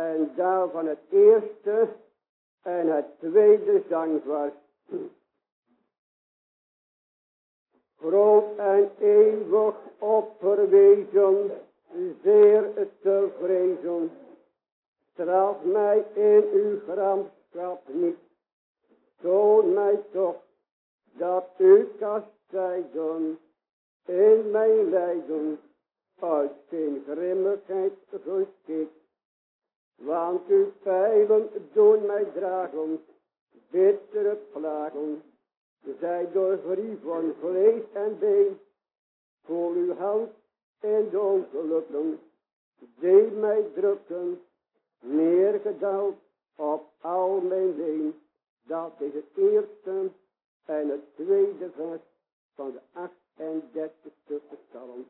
En daarvan het eerste en het tweede zangvers. Groot en eeuwig opverwezen, zeer te vrezen. Straf mij in uw gramschap niet. Toon mij toch dat u kastijden in mijn lijden uit geen grimmigheid geschikt. Want uw pijlen doen mij dragen, bittere plagen. Zij door van vlees en been, voor uw hand en de ongelukken, die mij drukken, neergedaald op al mijn leen. Dat is het eerste en het tweede vers van de 38e psalm.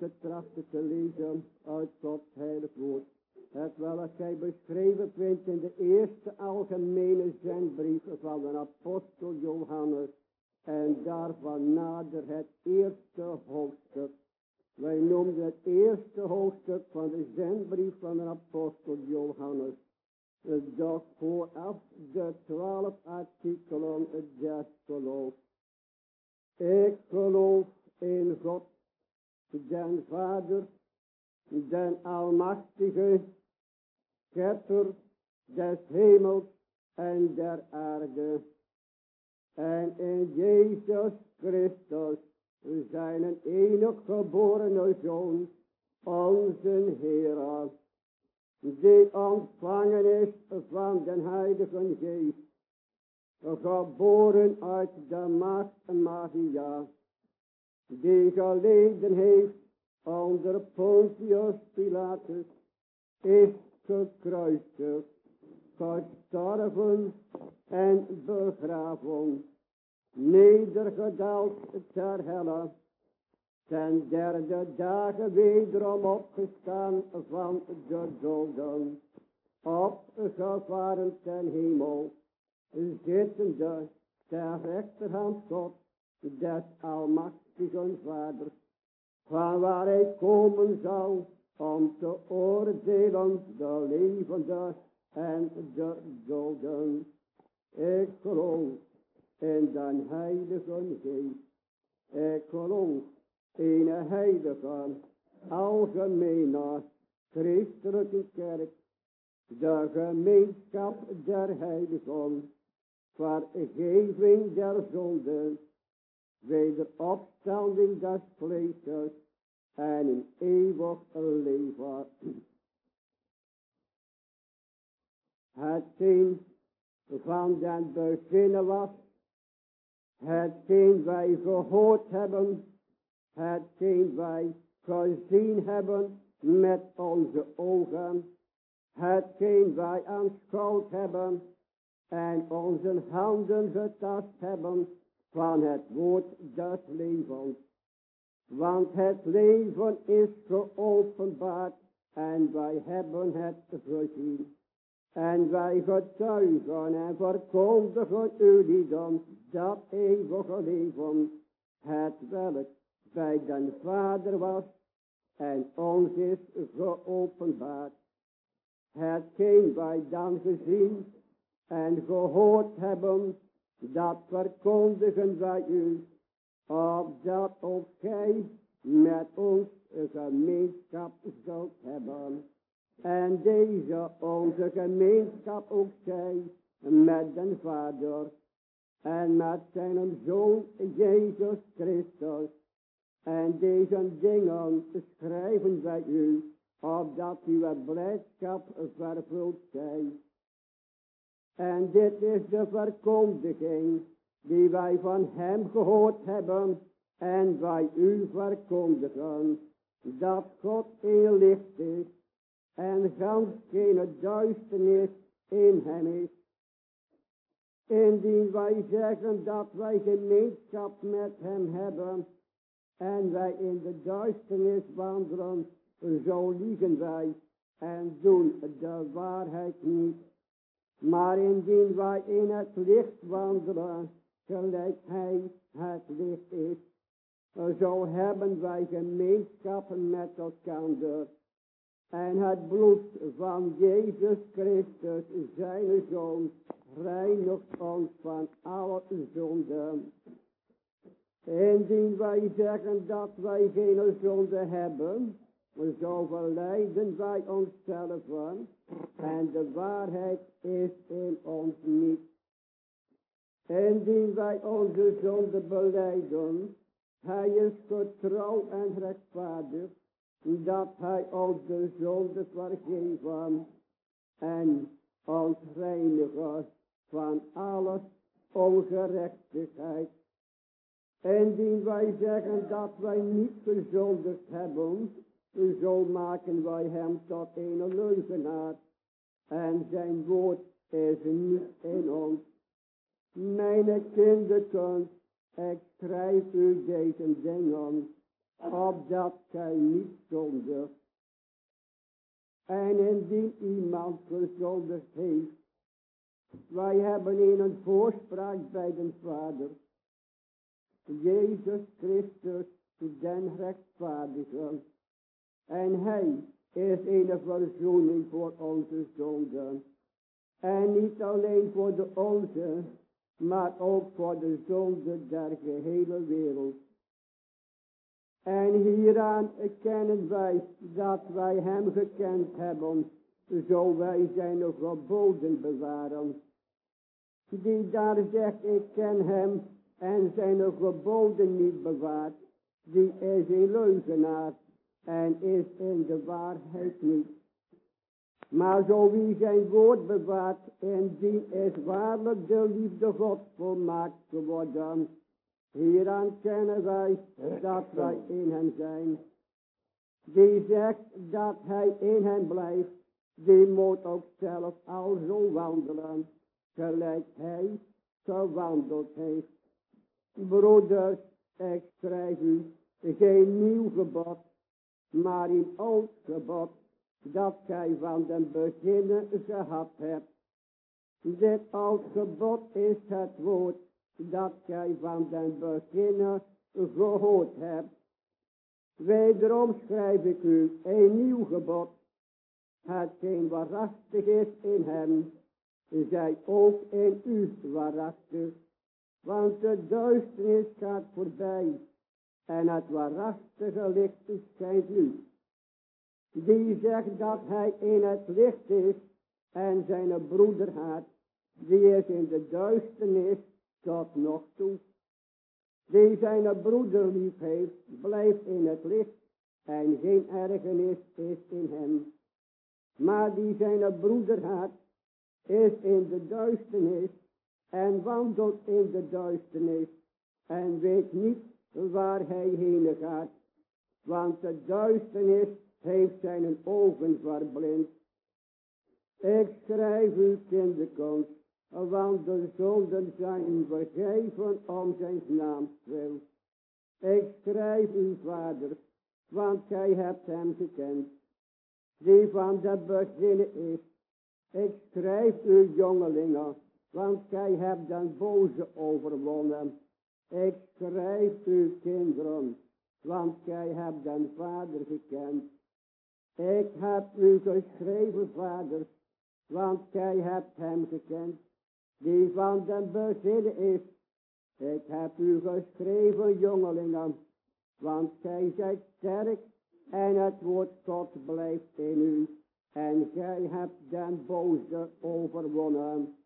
Gedeelte trachten te lezen uit Gods heilig woord. Het welk hij beschreven vindt in de eerste algemene zendbrief van de apostel Johannes. En daarvan nader het eerste hoofdstuk. Wij noemden het eerste hoofdstuk van de zendbrief van de apostel Johannes. Doch vooraf de twaalf artikelen des geloof. Ik geloof in God, den Vader, den Almachtige, Schepper des hemels en der aarde. En in Jezus Christus, zijn enig geborene Zoon, onze Heer, die ontvangen is van den Heilige Geest, geboren uit de maagd Maria, die geleden heeft onder Pontius Pilatus, is gekruisigd, gestorven en begraven, nedergedaald ter helle, ten derde dagen opgestaan van de doden, opgevaren ten hemel, zittende ter rechterhand God, des almachtigen vaders, van waar hij komen zal om te oordelen de levenden en de doden. Ik geloof in de heilige geest. Ik geloof in een heilige, algemene, christelijke kerk, de gemeenschap der heiligen, vergeving der zonden, wederopstanding des vleesjes en een eeuwig leven. Het Hetgeen van den beginnen was, hetgeen wij gehoord hebben, hetgeen wij gezien hebben met onze ogen, hetgeen wij aanschouwd hebben en onze handen getast hebben van het woord des levens. Want het leven is geopenbaard en wij hebben het gezien. En wij getuigen en verkondigen u dan dat eeuwige leven, het welk bij den Vader was en ons is geopenbaard. Hetgeen wij dan gezien en gehoord hebben, dat verkondigen wij u, opdat ook gij met ons gemeenschap zult hebben. En deze onze gemeenschap ook zij met den Vader en met zijn Zoon Jezus Christus. En deze dingen schrijven wij u, opdat uw blijdschap vervuld zij. En dit is de verkondiging die wij van hem gehoord hebben en wij u verkondigen, dat God een licht is en gans geen duisternis in hem is. Indien wij zeggen dat wij gemeenschap met hem hebben en wij in de duisternis wandelen, zo liegen wij en doen de waarheid niet. Maar indien wij in het licht wandelen, gelijk hij het licht is, zo hebben wij gemeenschap met elkaar. En het bloed van Jezus Christus, zijn Zoon, reinigt ons van alle zonden. Indien wij zeggen dat wij geen zonde hebben, zo verleiden wij onszelf en de waarheid is in ons niet. Indien wij onze zonde beleiden, hij is getrouw en rechtvaardig, dat hij ons de zonde vergeven en ons reinigen van alle ongerechtigheid. Indien wij zeggen dat wij niet gezondigd hebben, zo maken wij hem tot een leugenaar. En zijn woord is niet in ons. Mijn kinderkens, ik schrijf u deze dingen, opdat gij niet zondigt. En indien iemand gezondigd heeft, wij hebben een voorspraak bij de Vader, Jezus Christus, den rechtvaardige, en hij is een verzoening voor onze zonden. En niet alleen voor de onze, maar ook voor de zonde der gehele wereld. En hieraan kennen wij dat wij hem gekend hebben, zo wij zijn geboden bewaren. Die daar zegt, ik ken hem en zijn geboden niet bewaard, die is een leugenaar en is in de waarheid niet. Maar zo wie zijn woord bewaart, en die is waarlijk de liefde God volmaakt geworden. Hieraan kennen wij dat wij in hem zijn. Die zegt dat hij in hem blijft, die moet ook zelf al zo wandelen, gelijk hij gewandeld heeft. Broeders, ik schrijf u geen nieuw gebod, maar een oud gebod, dat gij van den beginnen gehad hebt. Dit oud gebod is het woord dat gij van den beginnen gehoord hebt. Wederom schrijf ik u een nieuw gebod, hetgeen waarachtig is in hem, zij ook in u waarachtig. Want de duisternis gaat voorbij en het waarachtige licht schijnt nu. Die zegt dat hij in het licht is en zijn broeder haat, die is in de duisternis tot nog toe. Die zijn broeder lief heeft, blijft in het licht en geen ergernis is in hem. Maar die zijn broeder haat, is in de duisternis en wandelt in de duisternis en weet niet waar hij heen gaat. Want de duisternis heeft zijn ogen verblind. Ik schrijf u kinderkomst, want de zonden zijn vergeven om zijn naam wil. Ik schrijf u vader, want gij hebt hem gekend, die van de beginnen is. Ik schrijf u jongelingen, want gij hebt den boze overwonnen. Ik schrijf u kinderen, want gij hebt den vader gekend. Ik heb u geschreven, vader, want gij hebt hem gekend, die van den begin is. Ik heb u geschreven, jongelingen, want gij zijt sterk en het woord God blijft in u. En gij hebt den boze overwonnen.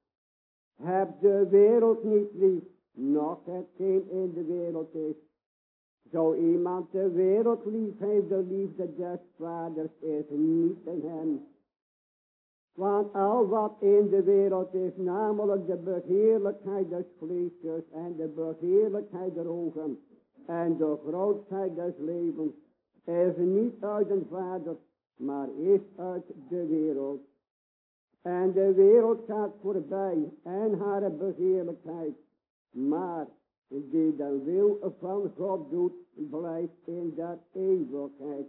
Heb de wereld niet lief, nog hetgeen in de wereld is. Zo iemand de wereld lief heeft, de liefde des vaders is niet in hem. Want al wat in de wereld is, namelijk de begeerlijkheid des vleesjes en de begeerlijkheid der ogen en de grootheid des levens, is niet uit een vader, maar is uit de wereld. En de wereld gaat voorbij en haar begeerlijkheid. Maar die de wil van God doet, blijft in dat eeuwigheid.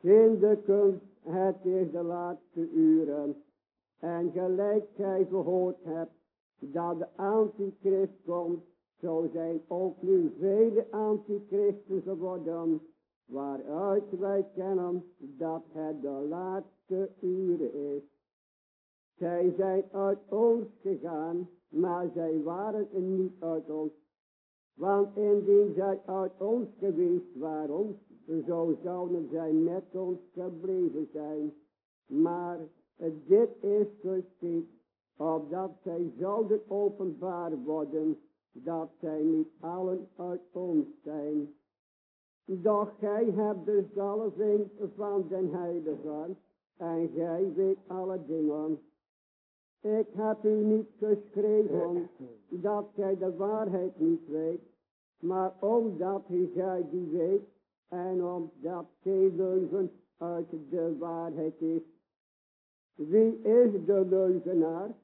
Kinderkunst, het is de laatste uren. En gelijk gij gehoord hebt dat de antichrist komt, zo zijn ook nu vele antichristen geworden, waaruit wij kennen dat het de laatste uren is. Zij zijn uit ons gegaan, maar zij waren niet uit ons. Want indien zij uit ons geweest waren, zo zouden zij met ons gebleven zijn. Maar dit is geschied, opdat zij zouden openbaar worden, dat zij niet allen uit ons zijn. Doch gij hebt de zalving van den Heilige, en gij weet alle dingen. Ik heb u niet geschreven dat gij de waarheid niet weet, maar omdat gij die weet en omdat geen leugen uit de waarheid is. Wie is de leugenaar?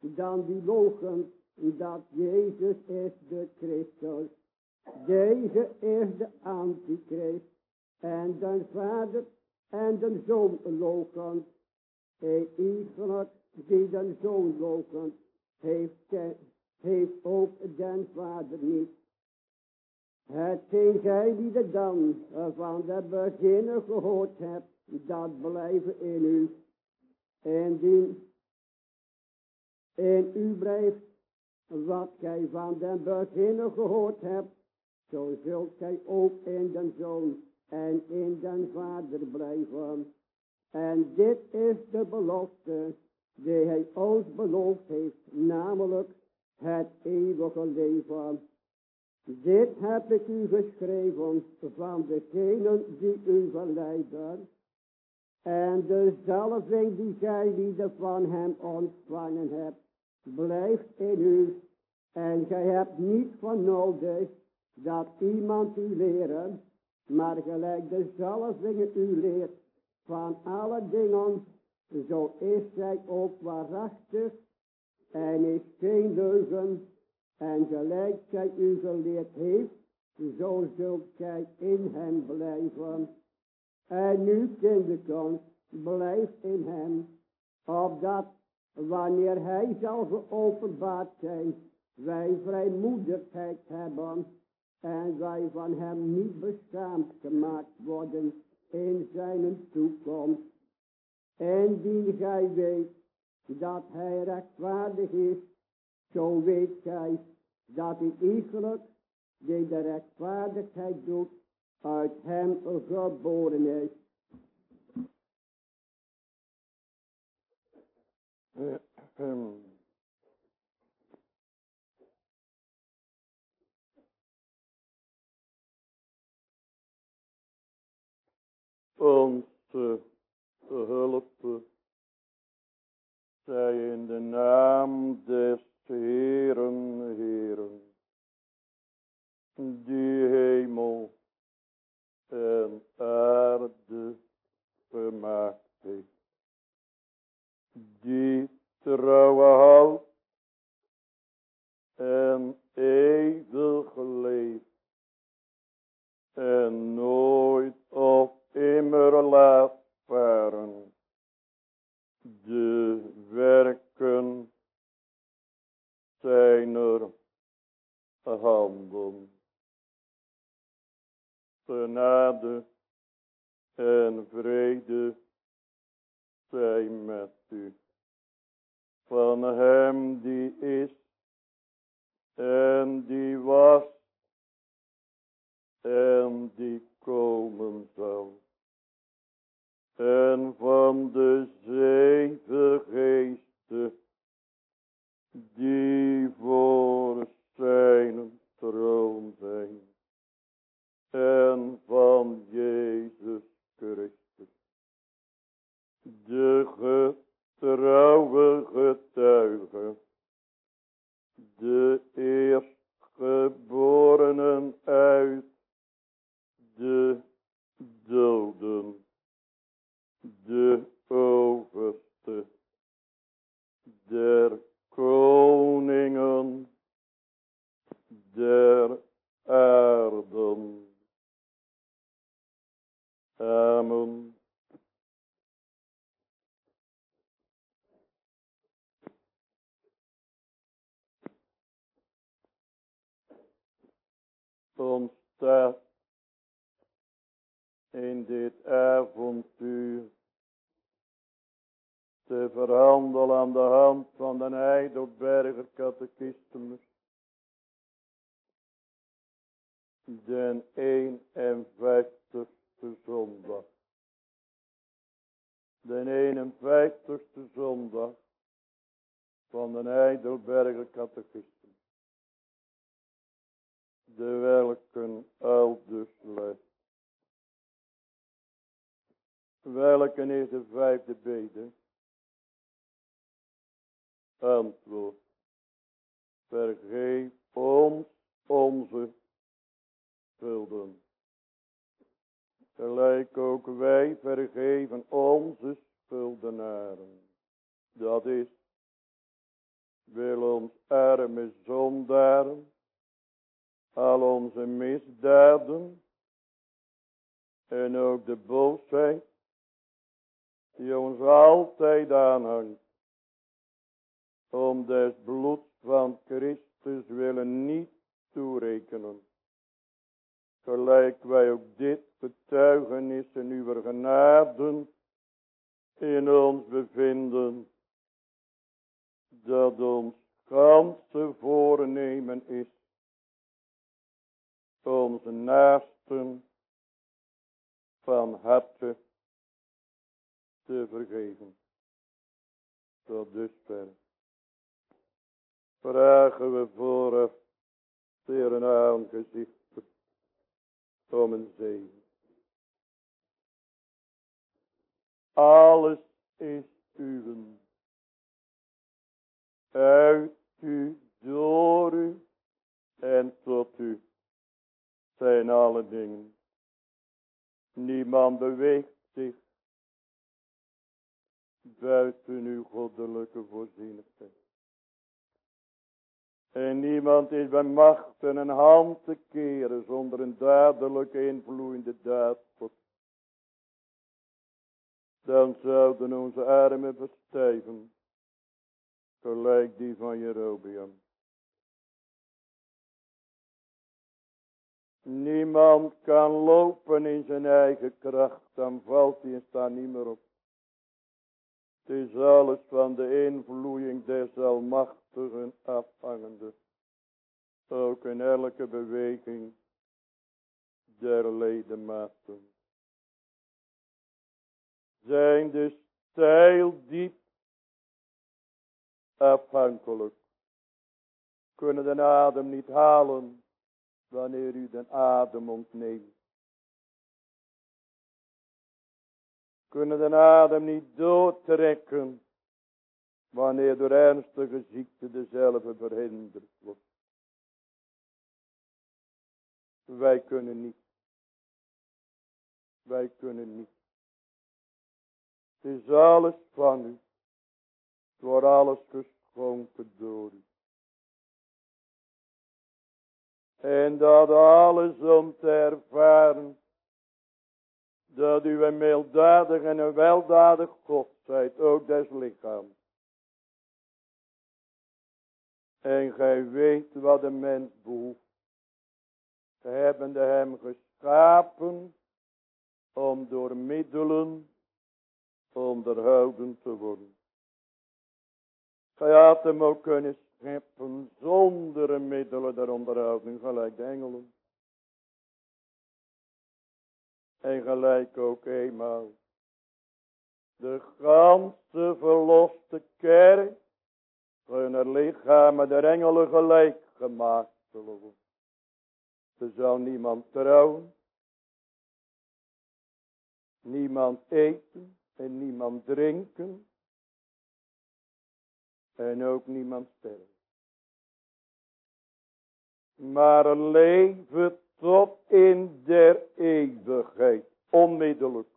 Dan die logen dat Jezus is de Christus. Deze is de antichrist en de vader en de zoon logen. Hij iegelijk die den zoon logen heeft, heeft ook den vader niet. Het zijn gij die de dan van de beginnen gehoord hebt, dat blijven in u. En die in u blijft wat gij van den beginnen gehoord hebt, zo zult gij ook in den zoon en in den vader blijven. En dit is de belofte die hij ons beloofd heeft, namelijk het eeuwige leven. Dit heb ik u geschreven van degenen die u verleiden. En de zalving die gij van hem ontvangen hebt, blijft in u. En gij hebt niet van nodig dat iemand u leren, maar gelijk de zalving u leert van alle dingen, zo is zij ook waarachtig en is geen leugen. En gelijk zij u geleerd heeft, zo zult gij in hem blijven. En nu, kinderkant, blijf in hem, opdat wanneer hij zal geopenbaard zijn, wij vrijmoedigheid hebben en wij van hem niet beschaamd gemaakt worden in zijn toekomst. En die gij weet dat hij rechtvaardig is, zo weet gij dat hij iegelijk die de rechtvaardigheid doet, uit hem geboren is. Onze hulp zij in de naam des Heeren, Heeren, die hemel en aarde gemaakt heeft, die trouwe houdt en eeuwig leeft en nooit of immer laat varen de werken zijner handen. Genade en vrede zij met u. Van hem die is en die was en die komen zal en van de zeven geesten die voor zijn troon zijn. En van Jezus Christus, de getrouwe getuige, de eerstgeborenen uit de doden de overste der koningen der aarden. Amen. Ontstaat in dit avontuur te verhandelen aan de hand van de Heidelberger catechismus. Den 51ste zondag. Den 51ste zondag van de Heidelberger catechismus. De welken al dus luidt. Welken is de vijfde bede? Antwoord. Vergeef ons onze schulden. Gelijk ook wij vergeven onze schuldenaren. Dat is, wil ons arme zondaren, al onze misdaden en ook de boosheid die ons altijd aanhangt om des bloeds van Christus willen niet toerekenen. Gelijk wij ook dit betuigenis in uw genade in ons bevinden, dat ons ganse voornemen is, onze naasten van harte te vergeven. Tot dusver vragen we voor zeer een aangezicht om een zegen. alles is uw. Uit u, door u en tot u zijn alle dingen. Niemand beweegt zich buiten uw goddelijke voorzienigheid. En niemand is bij macht een hand te keren zonder een dadelijke invloeiende daad Dan zouden onze armen verstijven, gelijk die van Jerobeam. Niemand kan lopen in zijn eigen kracht, dan valt hij en staat niet meer op. Het is alles van de invloeiing des Almachtigen afhangende. Ook in elke beweging der ledematen. Zijn de stijl diep afhankelijk. Kunnen de adem niet halen wanneer u de adem ontneemt. Kunnen de adem niet doortrekken wanneer door ernstige ziekte dezelfde verhinderd wordt. Wij kunnen niet. Wij kunnen niet. Het is alles van u. Het alles geschonken door u. En dat alles om te ervaren. Dat u een milddadig en een weldadig God zijt. Ook des lichaams. En gij weet wat de mens behoeft. Hebbende hem geschapen. Om door middelen onderhouden te worden. Gij had hem ook kunnen scheppen zonder middelen der onderhouding, gelijk de engelen. En gelijk ook eenmaal de ganse verloste kerk hun lichamen der engelen gelijk gemaakt zullen worden. Er zal niemand trouwen, niemand eten en niemand drinken en ook niemand sterven. Maar leven tot in der eeuwigheid, onmiddellijk.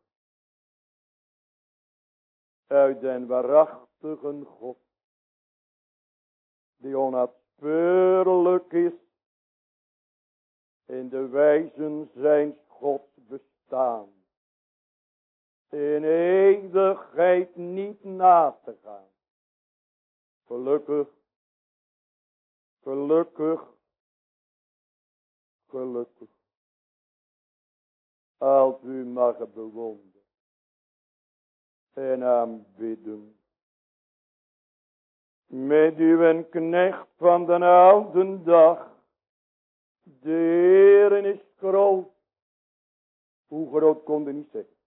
Uit den waarachtige God, die onnaspeurlijk is in de wijzen zijn God bestaan. In eeuwigheid niet na te gaan. Gelukkig, gelukkig, gelukkig. Als u mag bewonderen en aanbidden. Met uw knecht van de oude dag. De Heer is groot. Hoe groot kon hij niet zeggen?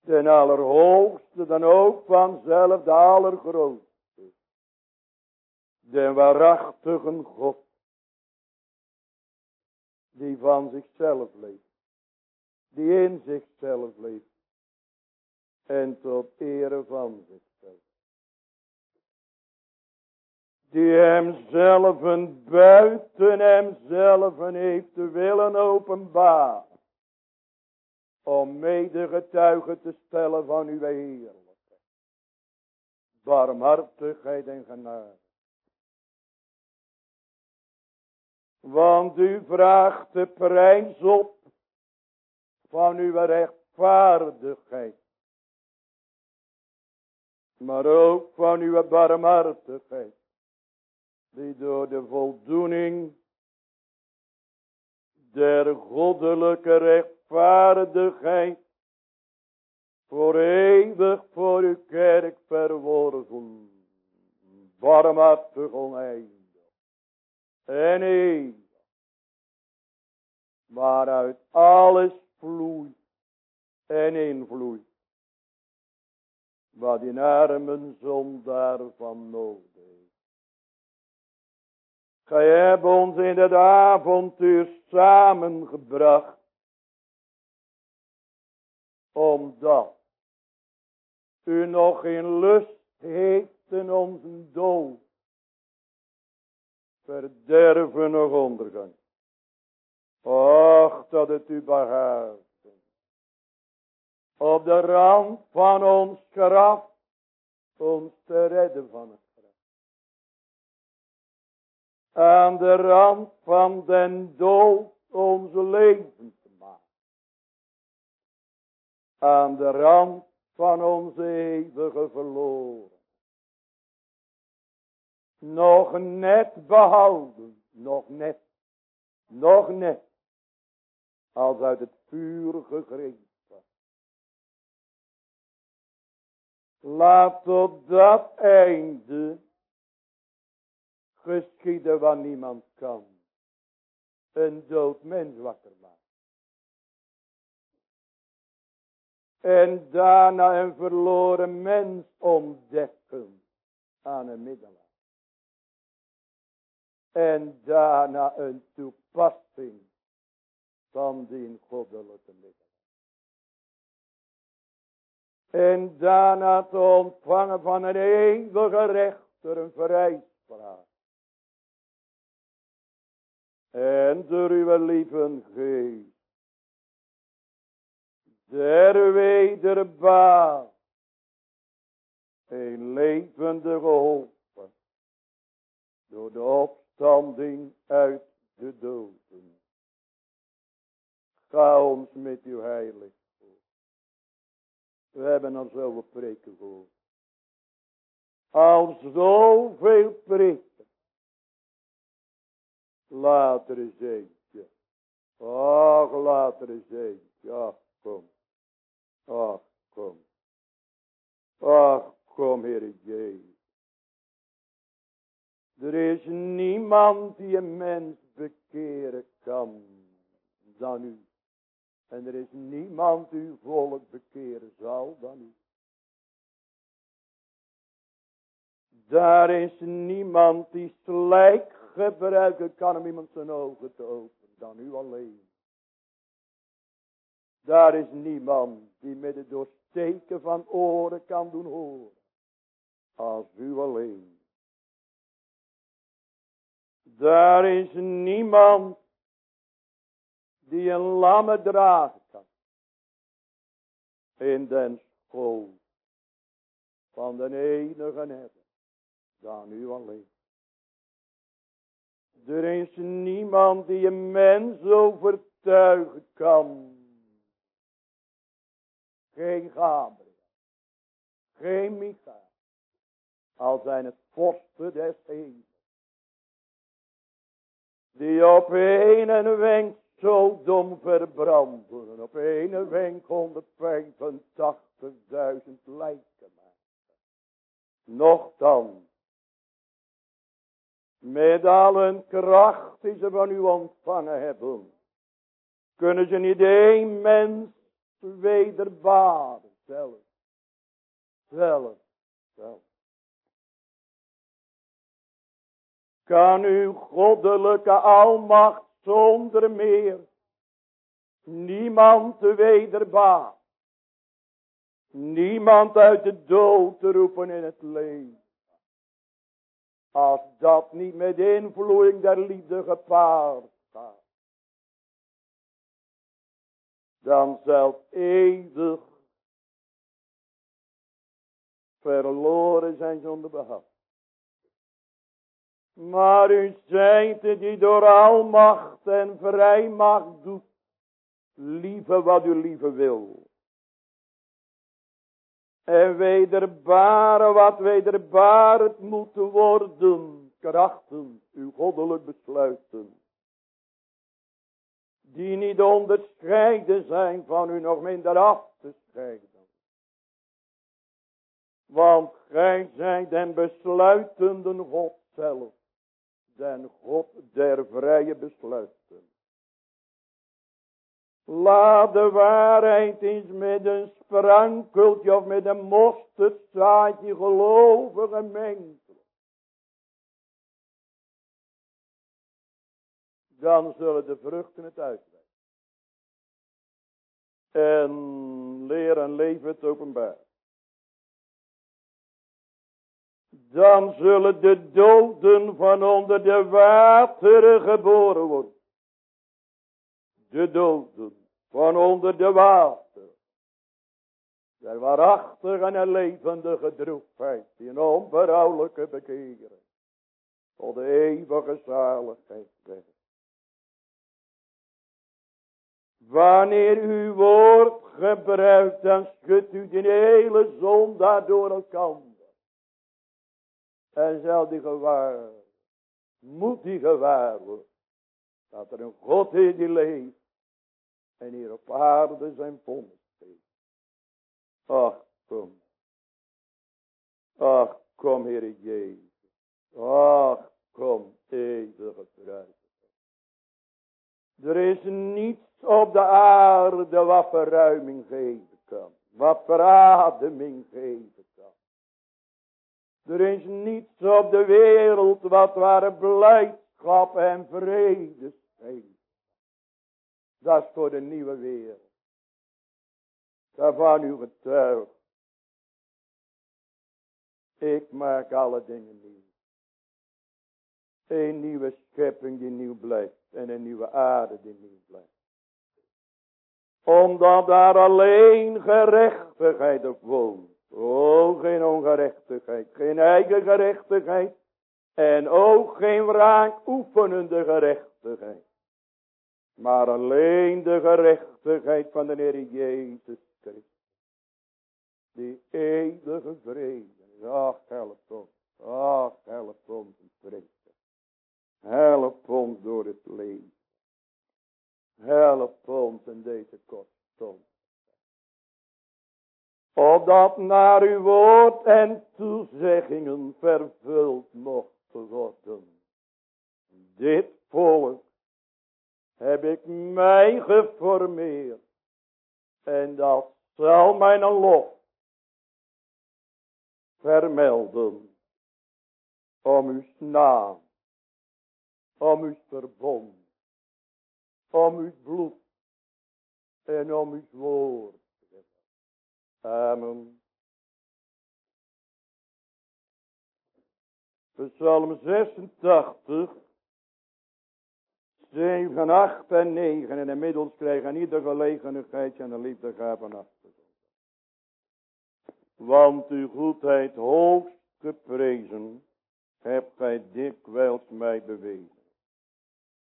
Den allerhoogste dan ook vanzelf de allergrootste. Den waarachtige God. Die van zichzelf leeft. Die in zichzelf leeft. En tot ere van zichzelf. Die hemzelf buiten hemzelf heeft te willen openbaren om mede getuige te stellen van uw heerlijke barmhartigheid en genade. Want u vraagt de prijs op van uw rechtvaardigheid. Maar ook van uw barmhartigheid. Die door de voldoening der goddelijke recht rechtvaardigheid voor eeuwig voor uw kerk verworven. Barmhartig oneindig. En eeuwig. Waaruit alles vloeit en invloeit. Wat in armen zondaar van heeft. Gij hebt ons in het avontuur samengebracht Omdat u nog geen lust heeft in onze dood. Verderven nog ondergang. Och, dat het u. Op de rand van ons graf. Ons te redden van het graf. Aan de rand van den dood onze leven te maken. Aan de rand van onze eeuwige verloren. Nog net behouden, nog net, nog net, als uit het vuur gegrepen. Laat op dat einde geschieden wat niemand kan. Een dood mens wakker maken. En daarna een verloren mens ontdekken aan een middelaar. En daarna een toepassing van die goddelijke middelaar. En daarna te ontvangen van een eeuwige rechter een vrijspraak. En door uw lieve geest. Der wederbaar. Een levende geholpen. Door de opstanding uit de doden. Ga ons met uw heilig. We hebben al zoveel preken gehoord. Al zoveel preken. Later is eentje. Ach, later is eentje. Ach, kom. Ach, kom. Ach, kom, Heer Jezus. Er is niemand die een mens bekeren kan dan u. En er is niemand uw volk bekeren zal dan u. Daar is niemand die slijk gebruiken kan om iemand zijn ogen te openen dan u alleen. Daar is niemand die met het doorsteken van oren kan doen horen. Als u alleen. Daar is niemand die een lamme dragen kan. In den school van de enige hebben dan u alleen. Er is niemand die een mens overtuigen kan. Geen Gabriel. Geen Michael. Al zijn het vorsten des hemels. Die op een wenk zo dom verbranden. Op een wenk 185.000 lijken maken. Nochtans. Met al hun kracht die ze van u ontvangen hebben. Kunnen ze niet één mens wederbaren. Zelf. Zelf. Zelf. Kan uw goddelijke almacht zonder meer niemand te wederbaar. Niemand uit de dood te roepen in het leven. Als dat niet met invloeiing der liefde gepaard gaat. Dan zelf eeuwig verloren zijn zonder behoud. Maar u zijt die door almacht en vrijmacht doet. Lieve wat u lieve wil. En wederbare wat wederbaard moet worden. Krachten, uw goddelijk besluiten. Die niet onderscheiden zijn van u nog minder af te scheiden. Want gij zijt den besluitende God zelf den God der vrije besluiten. Laat de waarheid eens met een sprankeltje of met een mosterdzaadje gelovige mengselen. Dan zullen de vruchten het uitwijzen. En leer en leven het openbaar. Dan zullen de doden van onder de wateren geboren worden. De doden van onder de wateren. Der waarachtige en levendige droefheid, die een onberouwelijke bekering, tot de eeuwige zaligheid brengt. Wanneer uw woord gebruikt, dan schudt u de hele zon daardoor elkaar. En zal die gewaar, moet die gewaar worden, dat er een God is die leeft en hier op aarde zijn vonnis. Ach, kom. Ach, kom, Heer Jezus. Ach, kom, eeuwige kruis. Er is niets op de aarde wat verruiming geven kan. Wat verademing geven. Er is niets op de wereld wat ware blijdschap en vrede geeft. Dat is voor de nieuwe wereld. Daarvan u getuigt. Ik maak alle dingen nieuw. Een nieuwe schepping die nieuw blijft. En een nieuwe aarde die nieuw blijft. Omdat daar alleen gerechtigheid op woont. Oh, geen ongerechtigheid. Geen eigen gerechtigheid. En ook geen wraak oefenende gerechtigheid. Maar alleen de gerechtigheid van de Heer Jezus Christus. Die eeuwige vrede. Ach, help ons. Ach, help ons vrede. Help ons door het leven. Help ons in deze korte stond. Opdat naar uw woord en toezeggingen vervuld mocht worden. Dit volk heb ik mij geformeerd. En dat zal mijn lof vermelden. Om uw naam. Om uw verbond. Om uw bloed. En om uw woord. Amen. Psalm 86. 7, 8 en 9. En inmiddels krijgen ieder gelegenheid en de liefde gaven achter. Want uw goedheid hoogst geprezen, hebt gij dikwijls mij bewezen.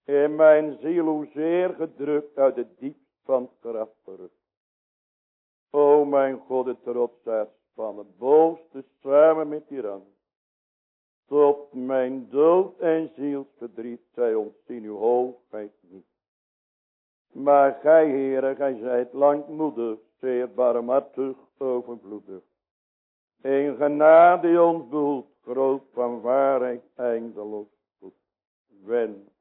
In mijn ziel hoezeer gedrukt uit het diep van het graf. O mijn God, de trotsheid van het boosste samen met tiran. Tot mijn dood en zielsverdriet, zij ontzien uw hoogheid niet. Maar gij, Heere, gij zijt langmoedig, zeer barmhartig, overvloedig. Een genade ons behoeft, groot van waarheid, eindeloos goed. Wen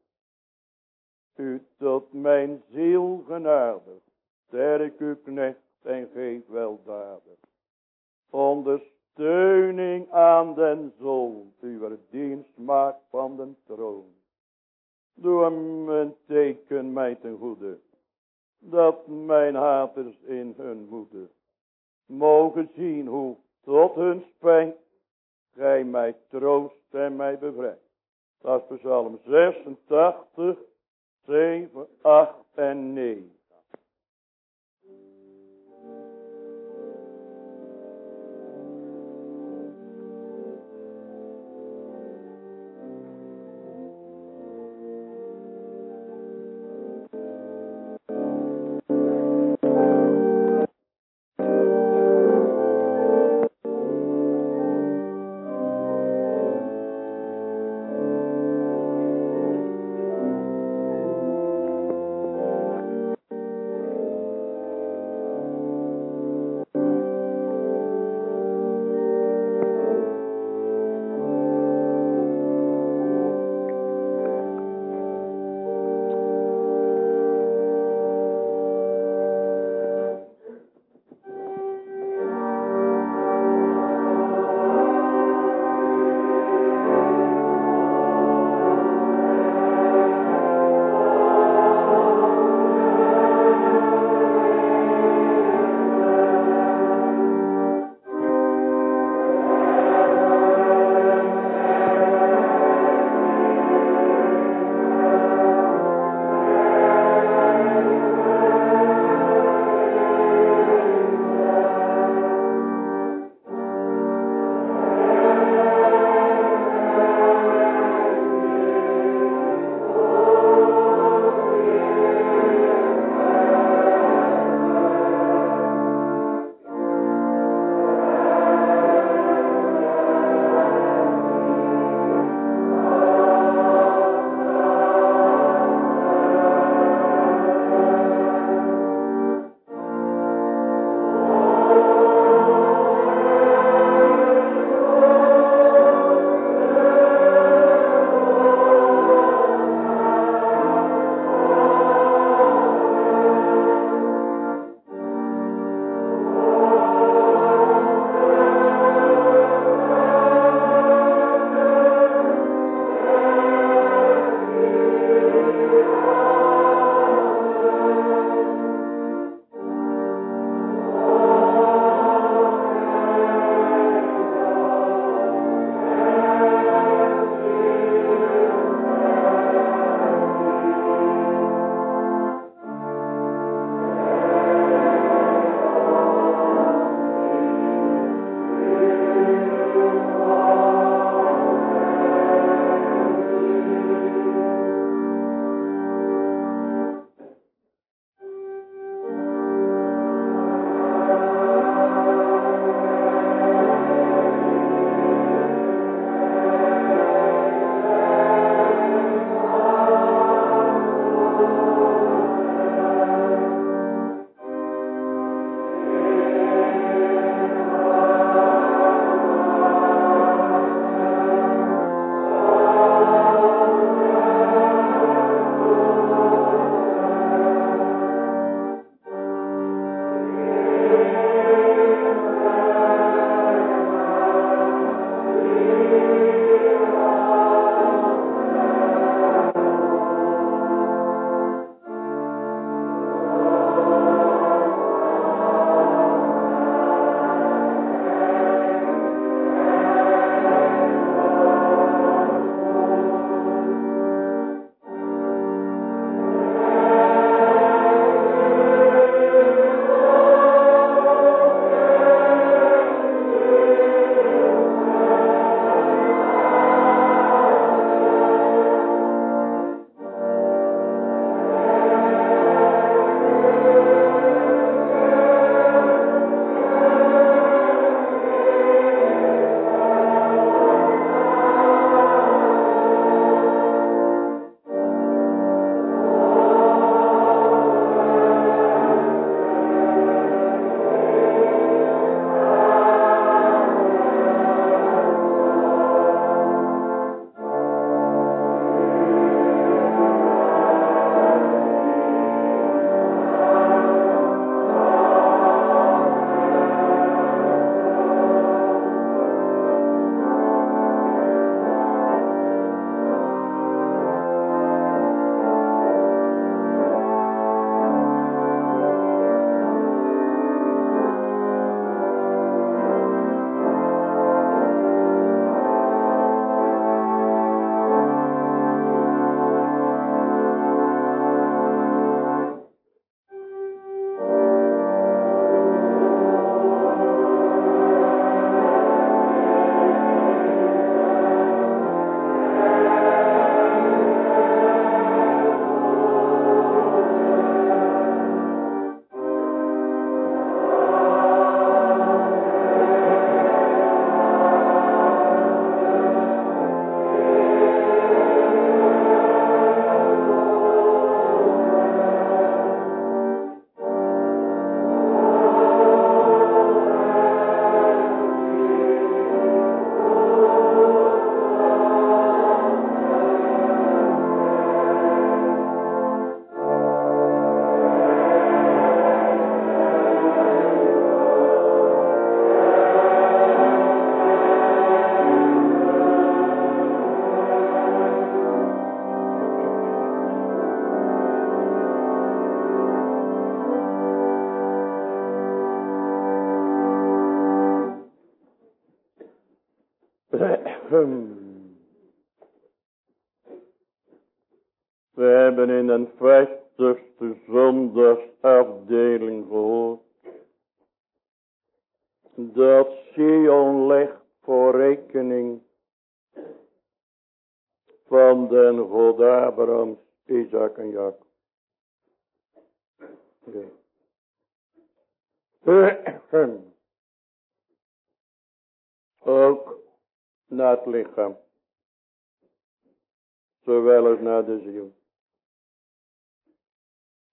u tot mijn ziel genade, sterk uw knecht en geef weldadig. Ondersteuning aan den zoon, uw dienst maakt van den troon. Doe hem een teken mij ten goede, dat mijn haters in hun moeder mogen zien hoe tot hun spijt gij mij troost en mij bevrijdt. Dat is Psalm 86, 7, 8 en 9.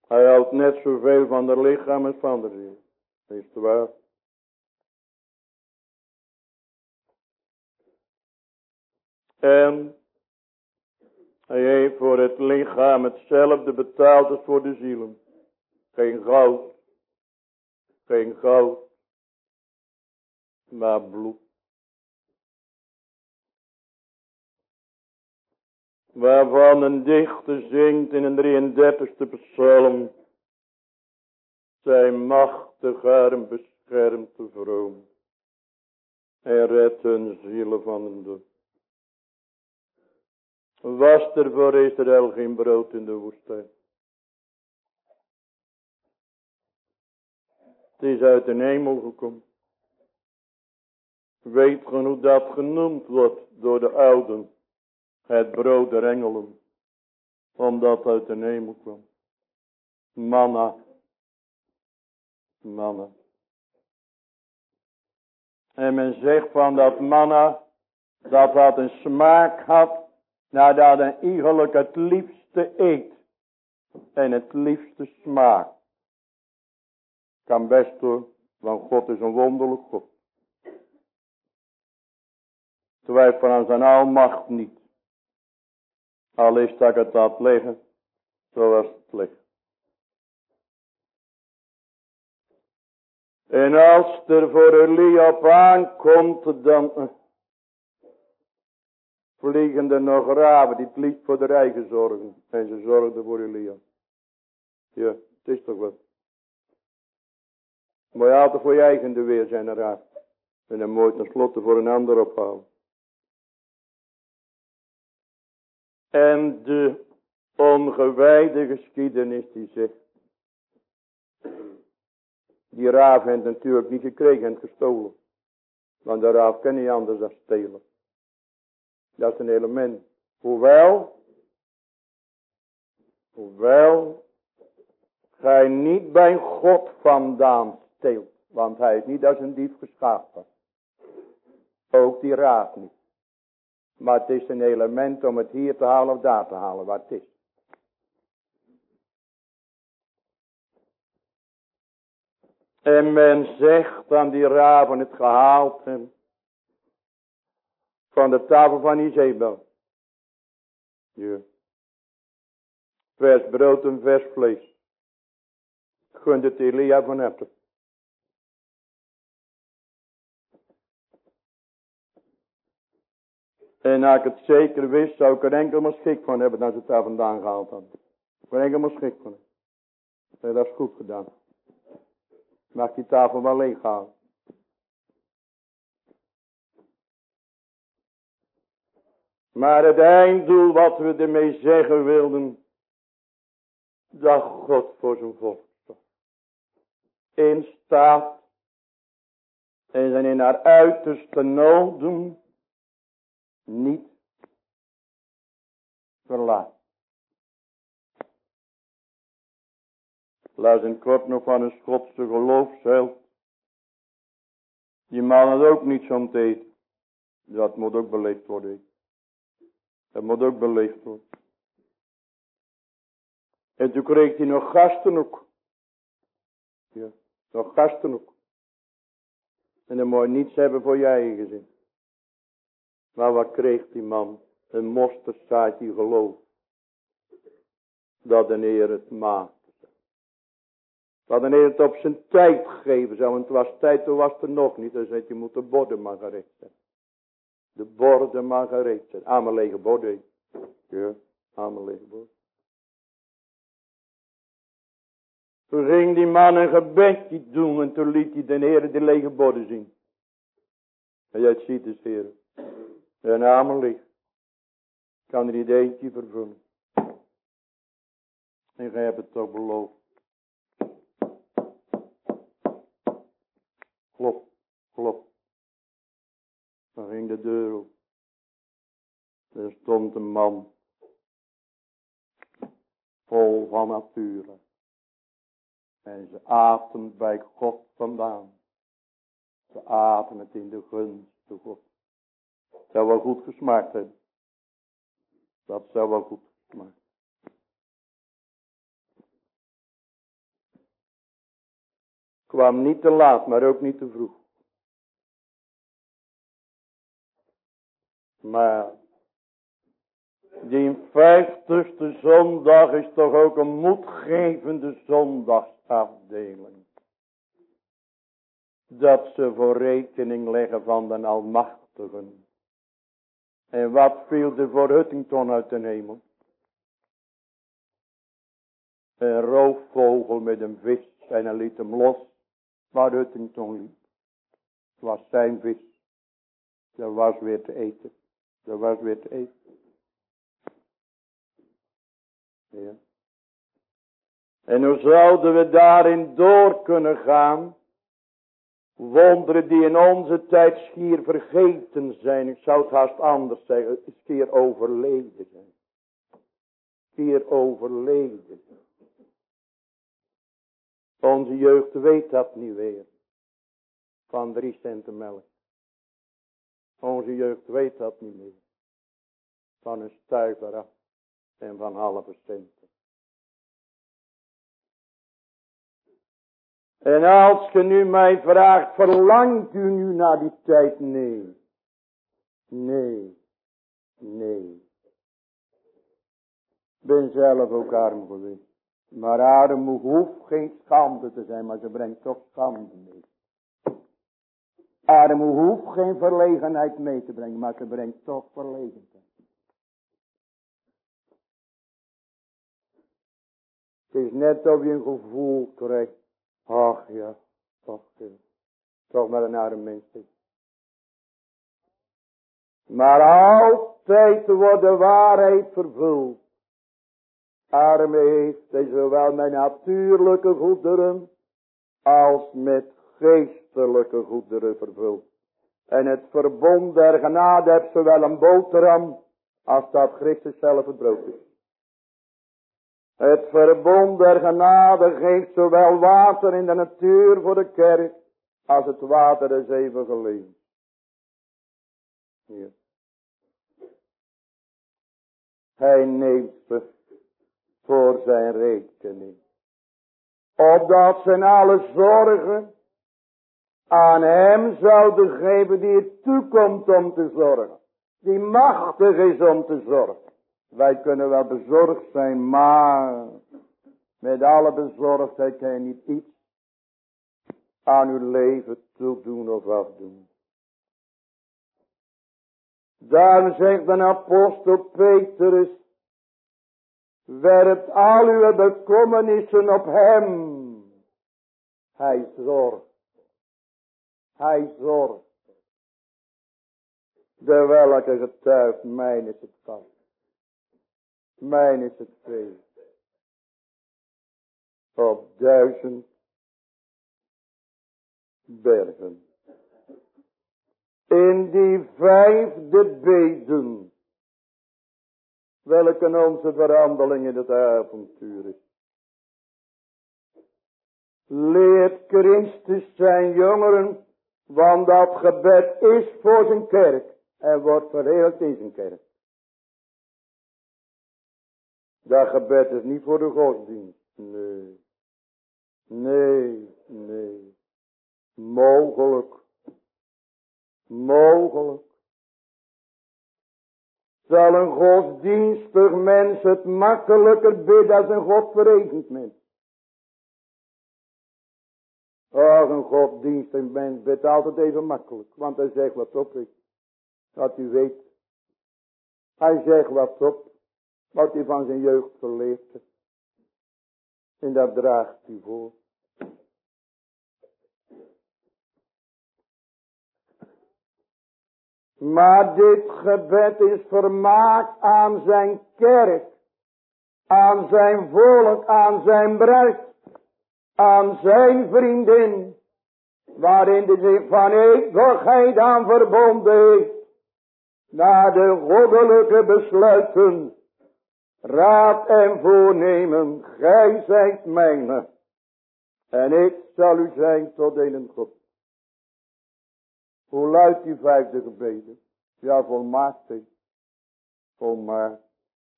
Hij houdt net zoveel van het lichaam als van de ziel. Is het waar? En hij heeft voor het lichaam hetzelfde betaald als voor de zielen. Geen goud. Geen goud. Maar bloed. Waarvan een dichter zingt in een 33ste psalm. Zijn machtig arm beschermt de vroom. En redt hun zielen van een dood. Was er voor Israël geen brood in de woestijn? Het is uit de hemel gekomen. Weet ge hoe dat genoemd wordt door de ouden? Het brood der engelen. Omdat uit de hemel kwam. Manna. Manna. En men zegt van dat manna, dat dat een smaak had nadat een iegelijk het liefste eet en het liefste smaakt. Kan best hoor, want God is een wonderlijk God. Twijfel aan zijn almacht niet. Al is dat het dat liggen, zoals het ligt. En als er voor Elia op aankomt, dan vliegen er nog raven die liefst voor de eigen zorgen. En ze zorgden voor Elia. Ja, het is toch wat. Maar je altijd voor je eigen de weer zijn raaf. En dan moet je tenslotte voor een ander ophalen. En de ongewijde geschiedenis die zegt. Die raaf heeft natuurlijk niet gekregen en gestolen. Want de raaf kan niet anders dan stelen. Dat is een element. Hoewel, hoewel, gij niet bij God vandaan steelt. Want hij is niet als een dief geschapen. Ook die raad niet. Maar het is een element om het hier te halen of daar te halen waar het is. En men zegt aan die raven het gehaald van de tafel van Izebel. Ja. Vers brood en vers vlees. Gunt het Elia van harte. En als ik het zeker wist, zou ik er enkel maar schik van hebben dat ze het daar vandaan gehaald hadden. Ik er enkel maar schik van. Dat is goed gedaan. Maak die tafel wel leeg halen. Maar het einddoel wat we ermee zeggen wilden. Dat God voor zijn volk in staat. En zijn in haar uiterste noden niet verlaat. Laat kort nog van een Schotse geloofsheld. Die man had ook niet zo'n eten. Dat moet ook beleefd worden. Dat moet ook beleefd worden. En toen kreeg hij nog gasten ook. Ja, nog gasten ook. En dan moet je niets hebben voor je eigen gezin. Maar wat kreeg die man? Een mosterdzaad die geloof. Dat de Heer het maakt. Dat de Heer het op zijn tijd gegeven zou. Want het was tijd, toen was er nog niet. Dan zei je moet de borden maar gerecht zijn. De borden maar gereed zijn. Aan mijn lege borden. Ja, aan mijn lege borden. Toen ging die man een gebedje doen en toen liet hij de Heer de lege borden zien. En jij ziet het, Heer. En namelijk kan er niet eentje vervullen. En gij hebt het toch beloofd. Klop, klop. Dan ging de deur op. Er stond een man. Vol van nature. En ze aten bij God vandaan. Ze aten het in de gunst van God. Zou wel goed gesmaakt hebben. Dat zou wel goed gesmaakt Kwam niet te laat, maar ook niet te vroeg. Maar die vijftigste zondag is toch ook een moedgevende zondagsafdeling. Dat ze voor rekening leggen van de Almachtigen. En wat viel de voor Huttington uit de hemel? Een roofvogel met een vis en hij liet hem los waar Huttington liep. Het was zijn vis. Er was weer te eten. Er was weer te eten. Ja. En hoe zouden we daarin door kunnen gaan? Wonderen die in onze tijd schier vergeten zijn. Ik zou het haast anders zeggen. Schier overleden zijn. Schier overleden. Onze jeugd weet dat niet weer. Van drie centen melk. Onze jeugd weet dat niet meer. Van een stuiver af en van halve centen. En als je nu mij vraagt, verlangt u nu naar die tijd? Nee. Nee. Nee. Ben zelf ook arm geweest. Maar armoe hoeft geen schande te zijn, maar ze brengt toch schande mee. Armoe hoeft geen verlegenheid mee te brengen, maar ze brengt toch verlegenheid. Het is net of je een gevoel krijgt. Ach ja, toch, toch maar een arm mens Maar altijd wordt de waarheid vervuld. Arme heeft hij zowel met natuurlijke goederen als met geestelijke goederen vervuld. En het verbond der genade heeft zowel een boterham als dat Christus zelf het brood is. Het verbond der genade geeft zowel water in de natuur voor de kerk als het water is even geleend. Hij neemt ze voor zijn rekening. Opdat zijn alle zorgen aan hem zouden geven die het toekomt om te zorgen. Die machtig is om te zorgen. Wij kunnen wel bezorgd zijn, maar met alle bezorgdheid kan je niet iets aan uw leven toedoen of afdoen. Daarom zegt de apostel Petrus, Werpt al uw bekommernissen op hem. Hij zorgt. Hij zorgt. De welke getuigt, mijn is het vast. Mijn is het veel. Op duizend bergen. In die vijfde beden welke onze verhandeling in het avontuur is. Leert Christus zijn jongeren, want dat gebed is voor zijn kerk en wordt verheeld in zijn kerk. Dat gebed is niet voor de godsdienst. Nee. Nee, nee. Mogelijk. Mogelijk zal een godsdienstig mens het makkelijker bidden als een godverregend mens. Och, een godsdienstig mens bidt altijd even makkelijk, want hij zegt wat op. Dat u weet. Hij zegt wat op, wat hij van zijn jeugd heeft. En dat draagt hij voor. Maar dit gebed is vermaakt aan zijn kerk, aan zijn volk, aan zijn bruid, aan zijn vriendin, waarin de zich van eeuwigheid aan verbonden heeft, naar de goddelijke besluiten, raad en voornemen, gij zijt mijne, en ik zal u zijn tot een God. Hoe luidt die vijfde gebeden? Ja, volmaakt is. Volmaakt.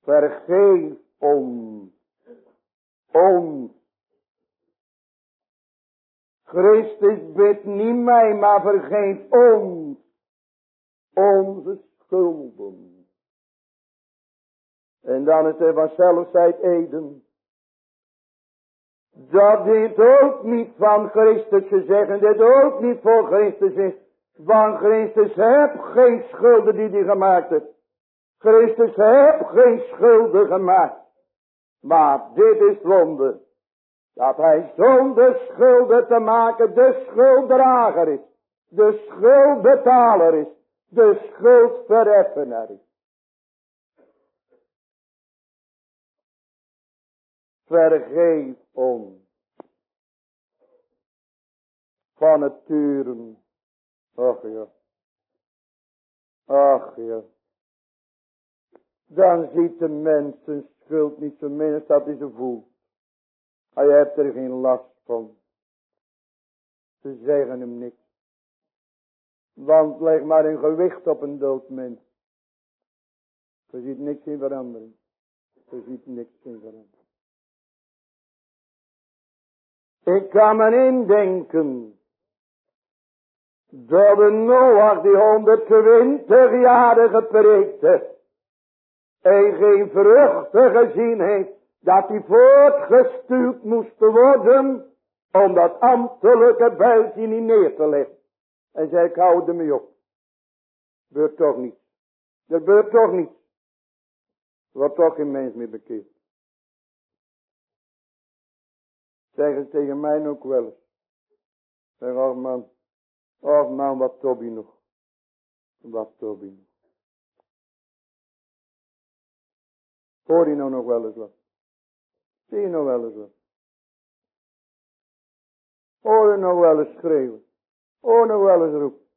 Vergeef ons. Ons. Christus bidt niet mij, maar vergeef ons. Onze schulden. En dan het er zijt Eden. Dat dit ook niet van Christus gezegd en dit ook niet voor Christus is. Want Christus heb geen schulden die hij gemaakt heeft. Christus heb geen schulden gemaakt. Maar dit is wonder. Dat hij zonder schulden te maken de schulddrager is. De schuldbetaler is. De schuldvereffenaar is. Vergeef ons. Van het turen Ach ja. Ach ja. Dan ziet de mens zijn schuld niet zo min als dat hij ze voelt. Hij hebt er geen last van. Ze zeggen hem niks. Want leg maar een gewicht op een dood mens. Je ziet niks in verandering. Je ziet niks in verandering. Ik kan me indenken dat de Noach die 120 jaren gepreekt heeft. En geen vruchten gezien heeft. Dat hij voortgestuurd moest worden. Om dat ambtelijke buitje niet neer te leggen. En zei ik hou er mee op. Gebeurt toch niet. Dat gebeurt toch niet. Wordt toch geen mens meer bekeerd. Zeggen ze tegen mij ook wel eens. Zeg, oh man. Och man, wat Toby nog. Wat Toby nog. Hoor je nou nog wel eens wat? Zie je nou wel eens wat? Hoor je nou wel eens schreeuwen? Hoor nou wel eens roepen?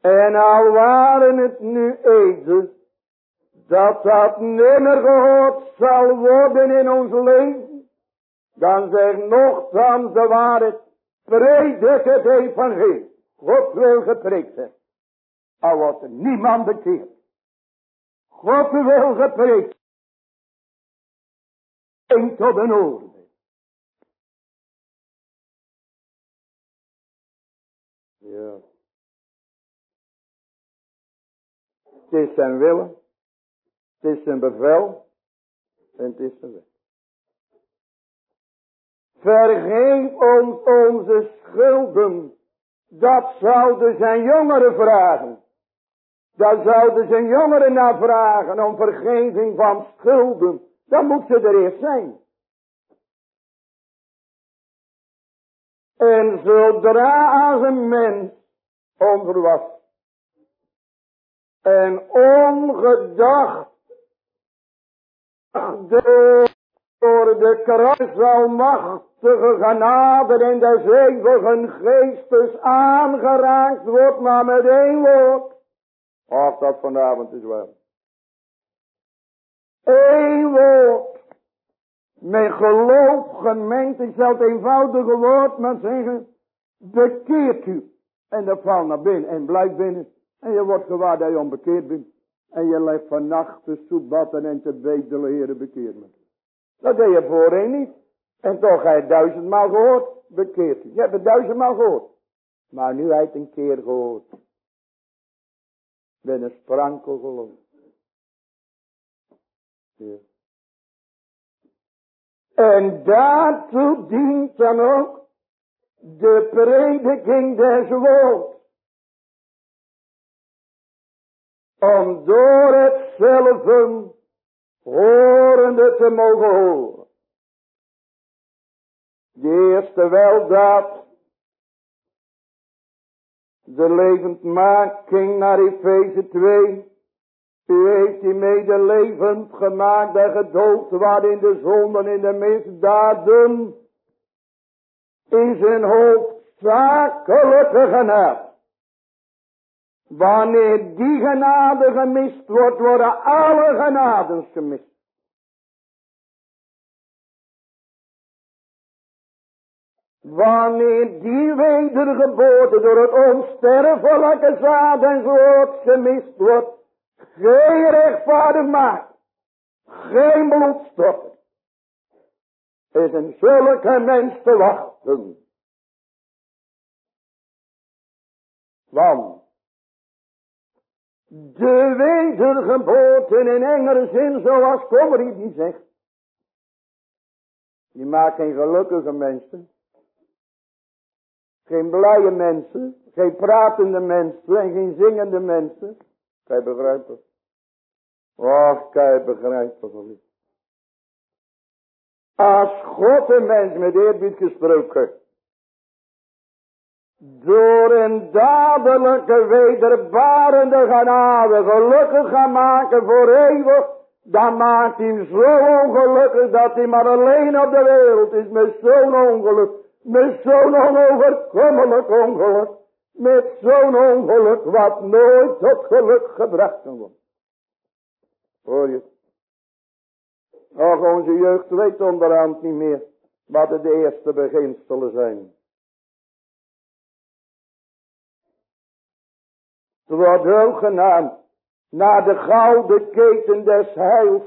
En al waren het nu eten, dat dat nimmer gehoord zal worden in ons leven, dan zeg nogthans de waarheid, predik het evangelie. God wil gepreekt zijn. Al wordt niemand bekeerd. God wil gepreekt. En tot een. Ja. Het is zijn willen. Het is zijn bevel. En het is zijn wet. Vergeef ons onze schulden. Dat zouden zijn jongeren vragen. Dat zouden zijn jongeren naar vragen om vergeving van schulden. Dan moet ze er eerst zijn. En zodra als een mens onverwacht en ongedacht door de kruis de genade en des eeuwigen geestes aangeraakt wordt, maar met één woord. Of dat vanavond is wel. Eén woord. Met geloof gemengd, zal het eenvoudige woord maar zeggen, bekeert u. En dat valt naar binnen en blijft binnen. En je wordt gewaar dat je onbekeerd bent. En je legt vannacht te soebatten en te bedelen, heren bekeer me. Dat deed je voorheen niet. En toch hij het duizendmaal gehoord, bekeert u. Je hebt het duizendmaal gehoord. Maar nu hij het een keer gehoord. Ben een sprankel geloof. En daartoe dient dan ook de prediking des woord. Om door hetzelfde horende te mogen horen. De eerste weldaad de levendmaking naar Efeze 2. U heeft die mede levend gemaakt en gedood waarin de zonden in de misdaden in zijn hoofdzakelijke genade. Wanneer die genade gemist wordt, worden alle genades gemist. Wanneer die wedergeboorte door het onsterfelijke zaad en gemist wordt, geen rechtvaardig maakt, geen bloedstoffen, is een zulke mens te wachten. Want de wedergeboorte in engere zin, zoals Comrie die zegt, die maakt geen gelukkige mensen. Geen blije mensen, geen pratende mensen en geen zingende mensen. Kan je begrijpen? Och, kan je begrijpen, Als God een mens met eerbied gesproken, door een dadelijke wederbarende genade gelukkig gaan maken voor eeuwig, dan maakt hij zo ongelukkig dat hij maar alleen op de wereld is met zo'n ongeluk. Met zo'n onoverkomelijk ongeluk. Met zo'n ongeluk wat nooit tot geluk gebracht kan worden. Hoor je? Och, onze jeugd weet onderhand niet meer wat de eerste beginselen zijn. Wordt genaamd naar de gouden keten des heils.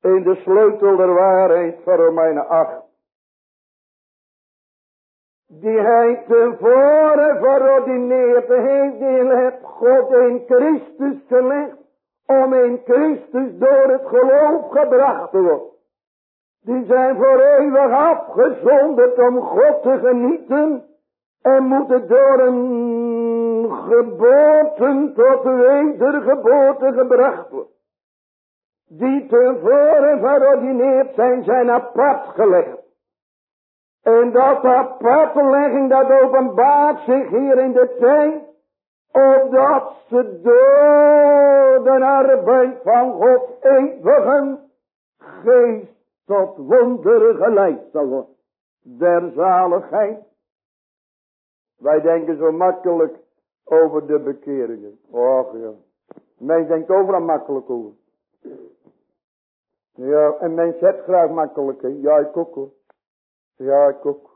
In de sleutel der waarheid van Romeinen 8 die hij tevoren verordineerd heeft, die heeft God in Christus gelegd, om in Christus door het geloof gebracht te worden. Die zijn voor eeuwig afgezonderd om God te genieten en moeten door een geboorte tot wedergeboorte gebracht worden. Die tevoren verordineerd zijn, zijn apart gelegd. En dat apartlegging dat openbaart zich hier in de tijd. Opdat ze door de arbeid van God eeuwigen geest tot wonderen geleid zal worden. Der zaligheid. Wij denken zo makkelijk over de bekeringen. Och ja. Men denkt overal makkelijk over. Ja, en men zet graag makkelijk. Ja, ik ook hoor. Ja, ik ook.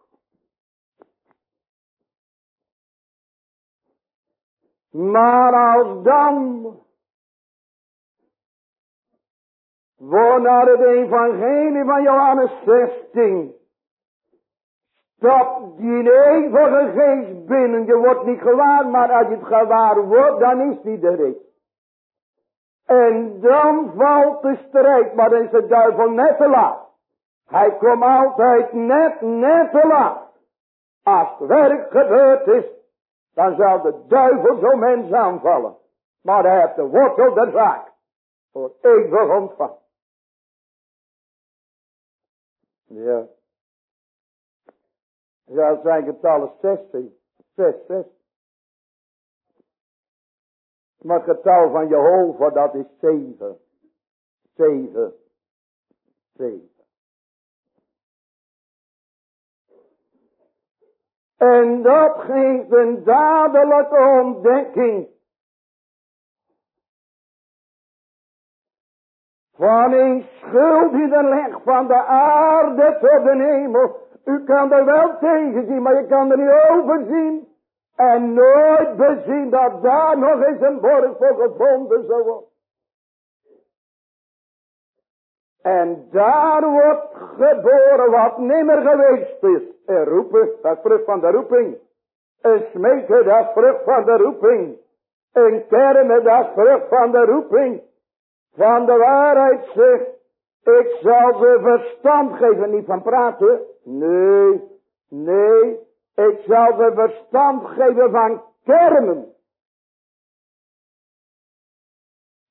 Maar als dan voor naar het evangelie van Johannes 16 stap die eeuwige geest binnen. Je wordt niet gewaar, maar als je het gewaar wordt, dan is die er En dan valt de strijd, maar dan is de duivel net te laat. Hij komt altijd net, net te laat. Als het werk gebeurd is, dan zal de duivel zo'n mens aanvallen. Maar hij heeft de wortel der zaak voor eeuwig ontvangen. Ja. Ja, het zijn getallen 16. 6, 6. Maar het getal van Jehovah, dat is 7. 7. 7. En dat geeft een dadelijke ontdekking. Van een schuld die er legt van de aarde tot de hemel. U kan er wel tegen zien, maar je kan er niet over zien. En nooit bezien dat daar nog eens een borg voor gevonden zou worden. En daar wordt geboren wat nimmer geweest is. En roepen, dat vrucht van de roeping. En smeken, dat is van de roeping. En kermen, dat vrucht van de roeping. Van de waarheid zegt, ik zal ze verstand geven, niet van praten. Nee, nee, ik zal ze verstand geven van kermen.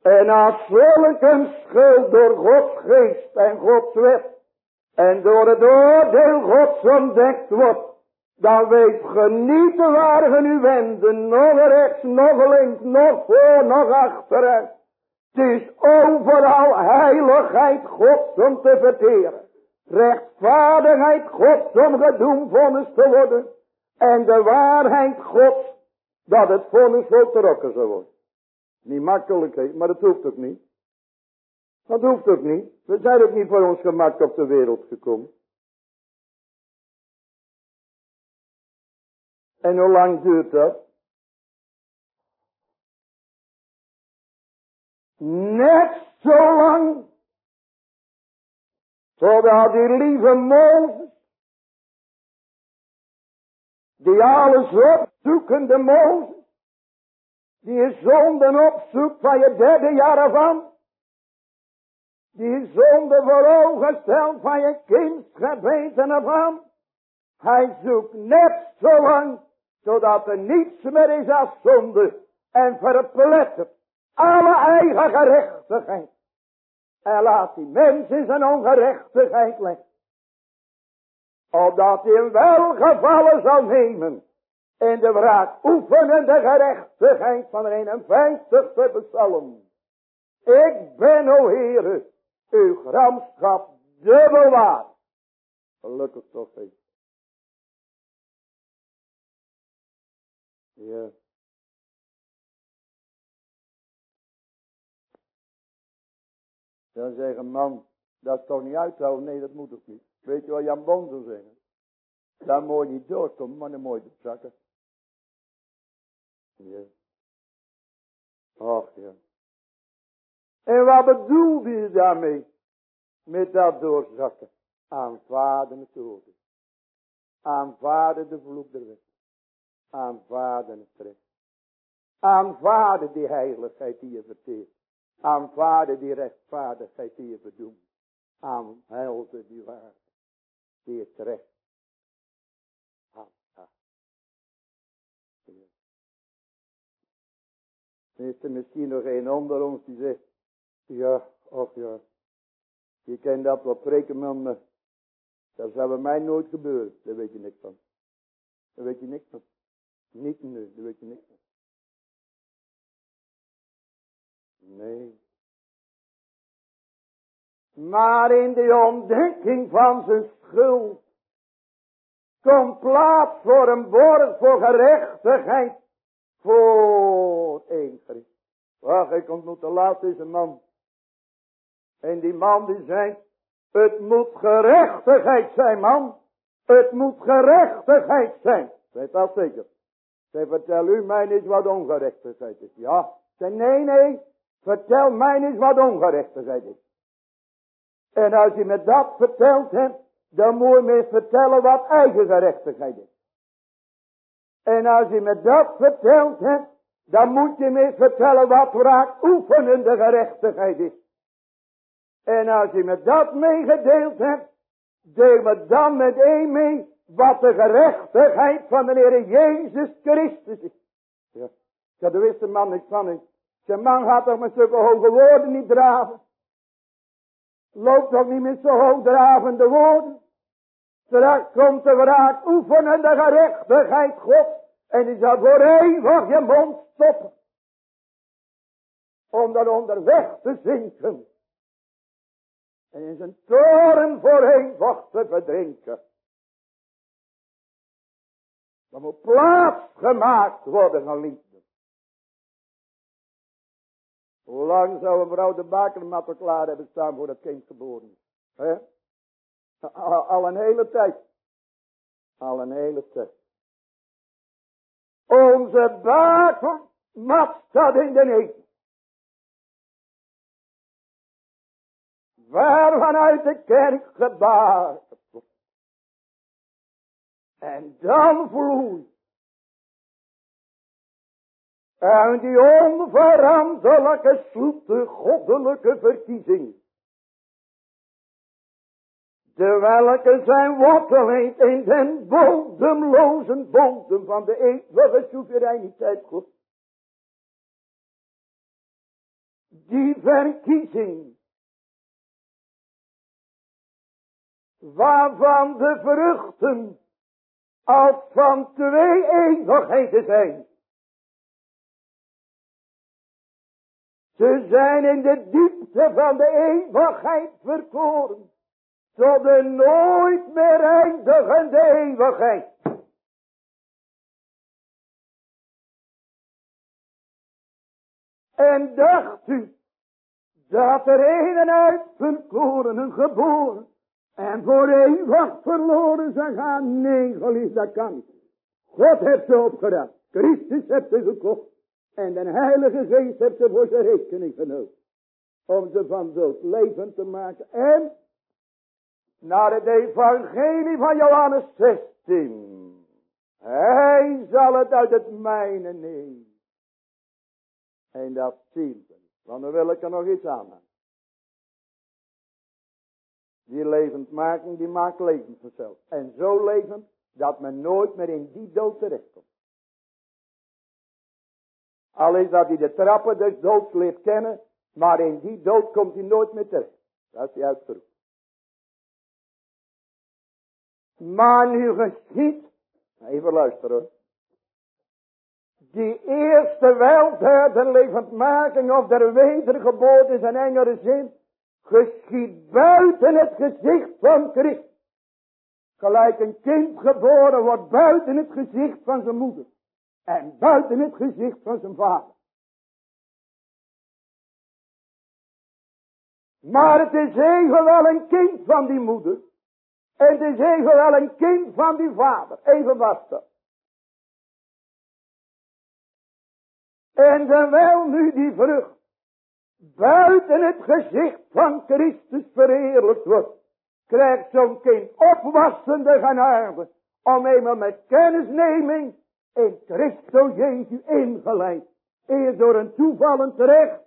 En als zulke schuld door Gods geest en Gods wet en door het oordeel Gods ontdekt wordt, dan weet ge niet waar ge nu wenden, nog rechts, nog links, nog voor, nog achteruit. Het is overal heiligheid Gods om te verteren. Rechtvaardigheid Gods om gedoemvonnis te worden. En de waarheid Gods dat het vonnis voltrokken zou worden. Niet makkelijk, maar dat hoeft ook niet. Dat hoeft ook niet. We zijn ook niet voor ons gemak op de wereld gekomen. En hoe lang duurt dat? Net zo lang. Zodat die lieve Mozes. Die alles opzoekende Mozes. Die zonden opzoekt van je derde jaar aan. Die zonde voor ogen stelt van je kind gebeten af aan. Hij zoekt net zo lang zodat er niets meer is als zonde en verplettert alle eigen gerechtigheid. En laat die mens in zijn ongerechtigheid leggen. Opdat hij wel gevallen zal nemen in de wraak oefenende gerechtigheid van de 51ste psalm. Ik ben, o Heere, uw gramschap dubbel waard. Gelukkig toch eens. Ja. Dan zeggen man, dat is toch niet uithouden? Nee, dat moet ook niet. Weet je wat Jan Bon zou zeggen? Dan moet je niet doorkomen, maar dan moet je zakken. Ja. Ach ja. En wat bedoelde je daarmee? Met dat doorzakken. Aanvaarden het oordeel. Aanvaarden de vloek der wet. Aanvaarden het recht. Aanvaarden die heiligheid die je verteert. Aanvaarden die rechtvaardigheid die je bedoelt. Aanhelden die waarheid die je terecht. Is er misschien nog een onder ons die zegt, ja, of ja, je kent dat wat preken, dat zou bij mij nooit gebeuren. Daar weet je niks van. Daar weet je niks van. Niet nu, daar weet je niks van. Nee. Maar in de ontdekking van zijn schuld komt plaats voor een borg voor gerechtigheid voor één gericht. Wacht, ik ontmoet de laatste man. En die man die zei, het moet gerechtigheid zijn man. Het moet gerechtigheid zijn. Weet dat zeker. Zij vertel u mij niet wat ongerechtigheid is. Ja. Zij nee, nee. Vertel mij eens wat ongerechtigheid is. En als je me dat vertelt hebt, dan moet je me vertellen wat eigen gerechtigheid is. En als je me dat vertelt hebt, dan moet je me vertellen wat wraak oefenende gerechtigheid is. En als je me dat meegedeeld hebt, deel me dan met mee wat de gerechtigheid van de Heer Jezus Christus is. Ja, daar wist de man niks van. Zijn man gaat toch met zulke hoge woorden niet draven. Loopt toch niet met zo hoogdravende woorden. Straks komt de wraak oefenen de gerechtigheid God. En die zal voor eeuwig je mond stoppen. Om dan onderweg te zinken. En in zijn toren voor eeuwig te verdrinken. Dan moet plaats gemaakt worden van Hoe lang zou een vrouw de bakermat klaar hebben staan voor dat kind geboren? He? Al, een hele tijd. Al een hele tijd. Onze bakermat staat in de eten. Waar vanuit de kerk gebaard En dan vloeit en die onveranderlijke, zoete, goddelijke verkiezing. De welke zijn wortel heeft in den bodemloze bodem van de eeuwige soevereiniteit God. Die verkiezing. Waarvan de vruchten als van twee eeuwigheden zijn. Ze zijn in de diepte van de eeuwigheid verkoren. Tot de nooit meer eindigende eeuwigheid. En dacht u dat er een en uit verkorenen geboren en voor eeuwig verloren zijn gaan? Nee, geliefd, dat kan niet. God heeft ze opgedaan. Christus heeft ze gekocht. En de Heilige Geest heeft ze voor zijn rekening genomen. Om ze van dood levend te maken. En naar het evangelie van Johannes 16. Hij zal het uit het mijne nemen. En dat zien we. Want dan wil ik er nog iets aan. Die levendmaking, die maakt levend vanzelf. En zo levend, dat men nooit meer in die dood terechtkomt. Al is dat hij de trappen des doods leert kennen, maar in die dood komt hij nooit meer terecht. Dat is hij uitgeroepen. Maar nu geschiet, even luisteren hoor. Die eerste weldaad der levendmaking of der wedergeboorte is een engere zin, geschiet buiten het gezicht van Christus. Gelijk een kind geboren wordt buiten het gezicht van zijn moeder. En buiten het gezicht van zijn vader. Maar het is evenwel een kind van die moeder. En het is evenwel een kind van die vader. Even was. En terwijl nu die vrucht buiten het gezicht van Christus verheerlijkt wordt, krijgt zo'n kind opwassende genade om eenmaal met kennisneming in Christus Jezus ingeleid. Eerst door een toevallen terecht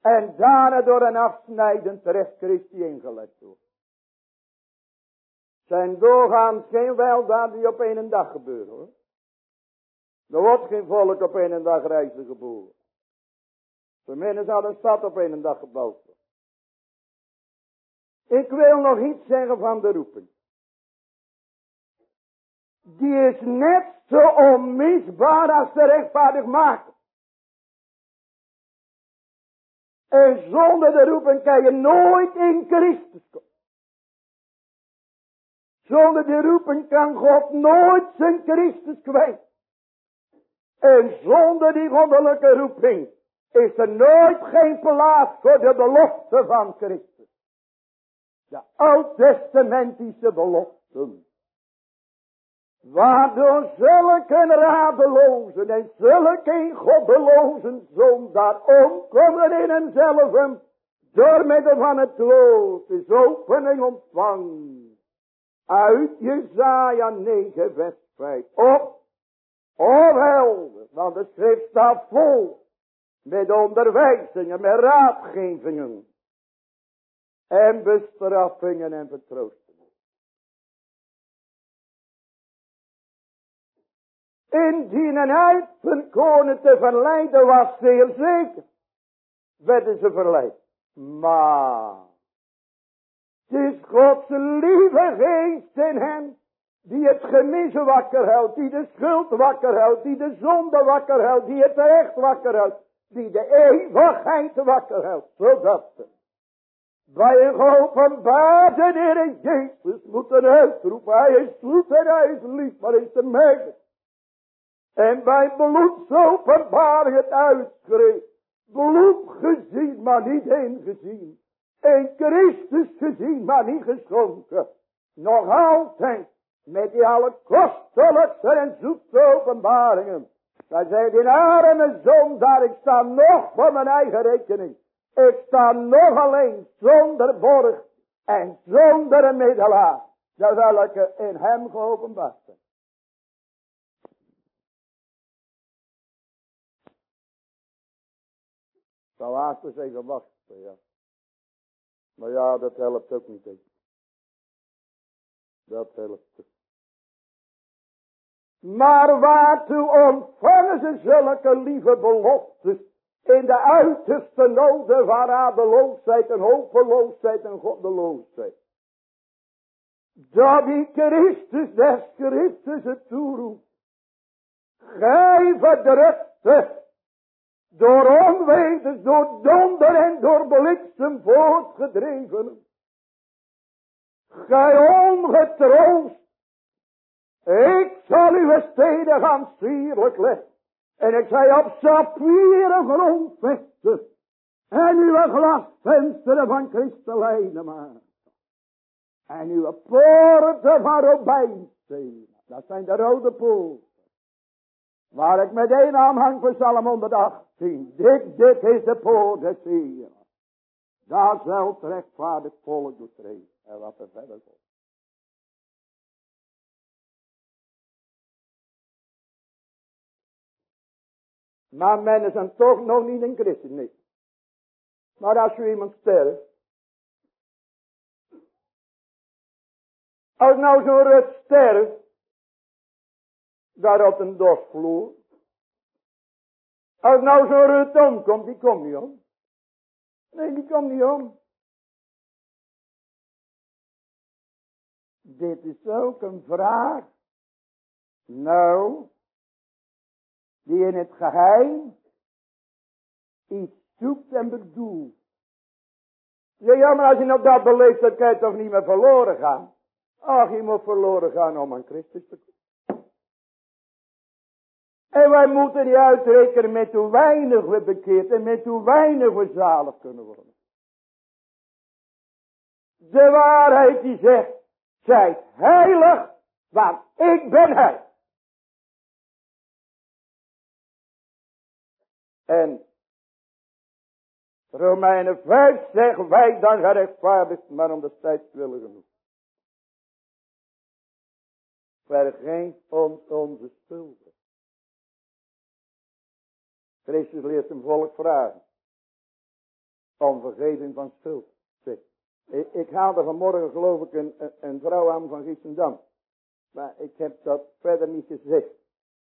en daarna door een afsnijdend terecht Christus ingeleid. Zijn doorgaans geen weldaad die op één dag gebeuren hoor. Er wordt geen volk op één dag reizen geboren. Tenminste zal een stad op één dag gebouwd. Ik wil nog iets zeggen van de roeping. Die is net zo onmisbaar als de rechtvaardig maken. En zonder de roeping kan je nooit in Christus komen. Zonder de roeping kan God nooit zijn Christus kwijt. En zonder die goddelijke roeping is er nooit geen plaats voor de belofte van Christus. De oud-testamentische beloften. Waardoor zulke radelozen en zulke goddelozen zondaar omkomen in hemzelf door middel van het woord is opening ontvangen. Uit Jezaja 9 vers 5. Op, o helder, want de schrift staat vol met onderwijzingen, met raadgevingen en bestraffingen en vertroostingen. Indien een uit konen te verleiden was, zeer zeker, werden ze verleid. Maar, het is Gods lieve geest in hen, die het gemissen wakker houdt, die de schuld wakker houdt, die de zonde wakker houdt, die het recht wakker houdt, die de eeuwigheid wakker houdt, zodat ze bij een geopenbaarde Heer Jezus moeten uitroepen, hij is goed en hij is lief, maar is de. En bij bloedsopenbaring het uitschreef. Bloed gezien, maar niet ingezien. En Christus gezien, maar niet geschonken. Nog altijd met die alle kostelijkste en zoete openbaringen. Hij zei, die arme zondaar, ik sta nog voor mijn eigen rekening. Ik sta nog alleen zonder borg en zonder een middelaar. Terwijl ik in hem geopenbaard. Zou haast eens even wachten, ja. Maar ja, dat helpt ook niet eens. Dat helpt ook. Maar waartoe ontvangen ze zulke lieve beloftes in de uiterste noden van radeloosheid en hopeloosheid en goddeloosheid? dat die Christus des Christus het toeroept. Gij verdrukte, door onwetens, door donder en door bliksem voortgedreven. Gij ongetroost, ik zal uw steden gaan sierlijk leggen. En ik zei op sappieren grondvesten. En uw glasvensteren van kristelijnen maken. En uw poorten van robijnsteen. Dat zijn de rode poorten. Waar ik met één aanhang van Psalm 118. Dit, dit is de poort des Heer. Daar zal het rechtvaardig volk doortreden. En wat er verder komt. Maar men zijn toch nog niet in Christus, niet. Maar als je iemand sterft. Als nou zo'n rut sterft. Daar op een dosvloer. Als nou zo'n rut omkomt, die komt niet om. Nee, die komt niet om. Dit is ook een vraag. Nou, die in het geheim iets zoekt en bedoelt. Ja, maar als je nog dat beleeft, dan kan je toch niet meer verloren gaan. Ach, je moet verloren gaan om aan Christus te komen. En wij moeten niet uitrekenen met hoe weinig we bekeerd en met hoe weinig we zalig kunnen worden. De waarheid die zegt, zijt heilig, want ik ben heilig. En Romeinen 5 zeggen wij dan gerechtvaardigd, maar om de tijd willen genoeg. Vergeet ons onze schulden. Christus leert zijn volk vragen. Om vergeving van schuld. Ik, ik haalde vanmorgen geloof ik een, een, vrouw aan van Giessendam. Maar ik heb dat verder niet gezegd.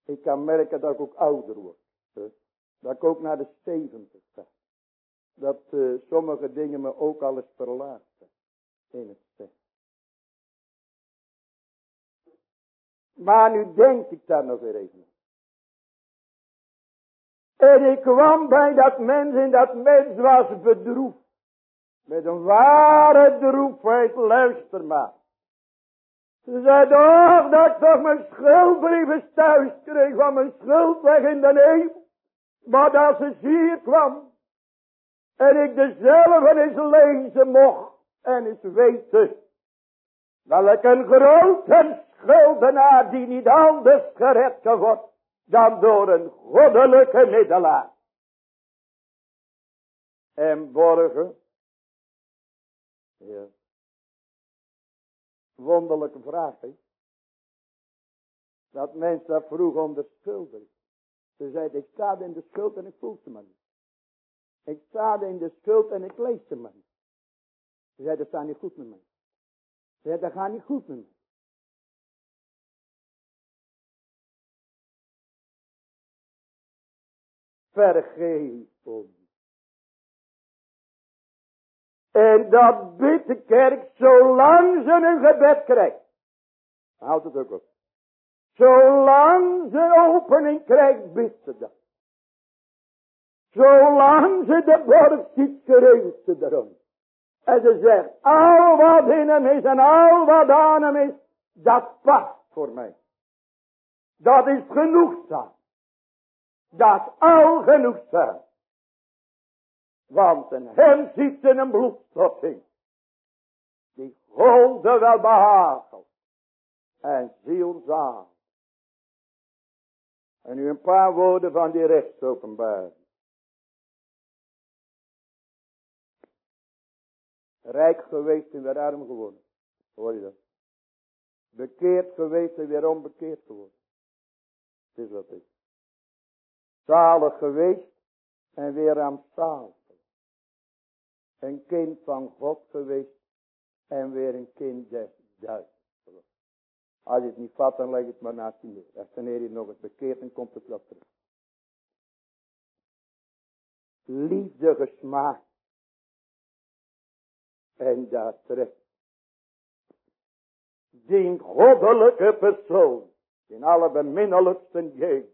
Ik kan merken dat ik ook ouder word. Dat ik ook naar de zeventig ga. Dat uh, sommige dingen me ook al eens verlaten. In het zegt. Maar nu denk ik daar nog weer even En ik kwam bij dat mens en dat mens was bedroefd. Met een ware droefheid, luister maar. Ze zei, toch dat ik toch mijn schuldbrieven thuis kreeg van mijn schuld weg in de hemel. Maar als ze hier kwam. En ik dezelfde eens lezen mocht. En eens weten. Welk een grote schuldenaar die niet anders gered worden. Dan door een goddelijke middelaar. En borgen. Ja. Wonderlijke vraag. Dat mensen dat vroeg om de schulden. Ze zei, ik sta in de schuld en ik voel ze maar niet. Ik sta in de schuld en ik lees ze maar niet. Ze zei, dat staat niet goed met mij. Ze zei, dat gaat niet goed met mij. Vergeef ons. En dat bidt de kerk zolang ze een gebed krijgt. Houdt het ook op. Zolang ze opening krijgt, bidt ze dat. Zolang ze de borst ziet, schreeuwt ze erom. En ze zegt, al wat in is en al wat aan hem is, dat past voor mij. Dat is genoegzaam. Dat al genoegzaam. Want een hem ziet in een bloedstotting. Die golde wel behagel. En zielzaam. En nu een paar woorden van die rechtsopenbaring. Rijk geweest en weer arm geworden. Hoor je dat? Bekeerd geweest en weer onbekeerd geworden. Het is wat is. Zalig geweest en weer rampzalig. Een kind van God geweest en weer een kind des duivels. Als je het niet vat, dan leg het maar naast je neer. Als wanneer je nog eens bekeert, dan komt het wel terug. Liefde gesmaakt. En daar terecht. die goddelijke persoon, in alle beminnelijkste Jezus,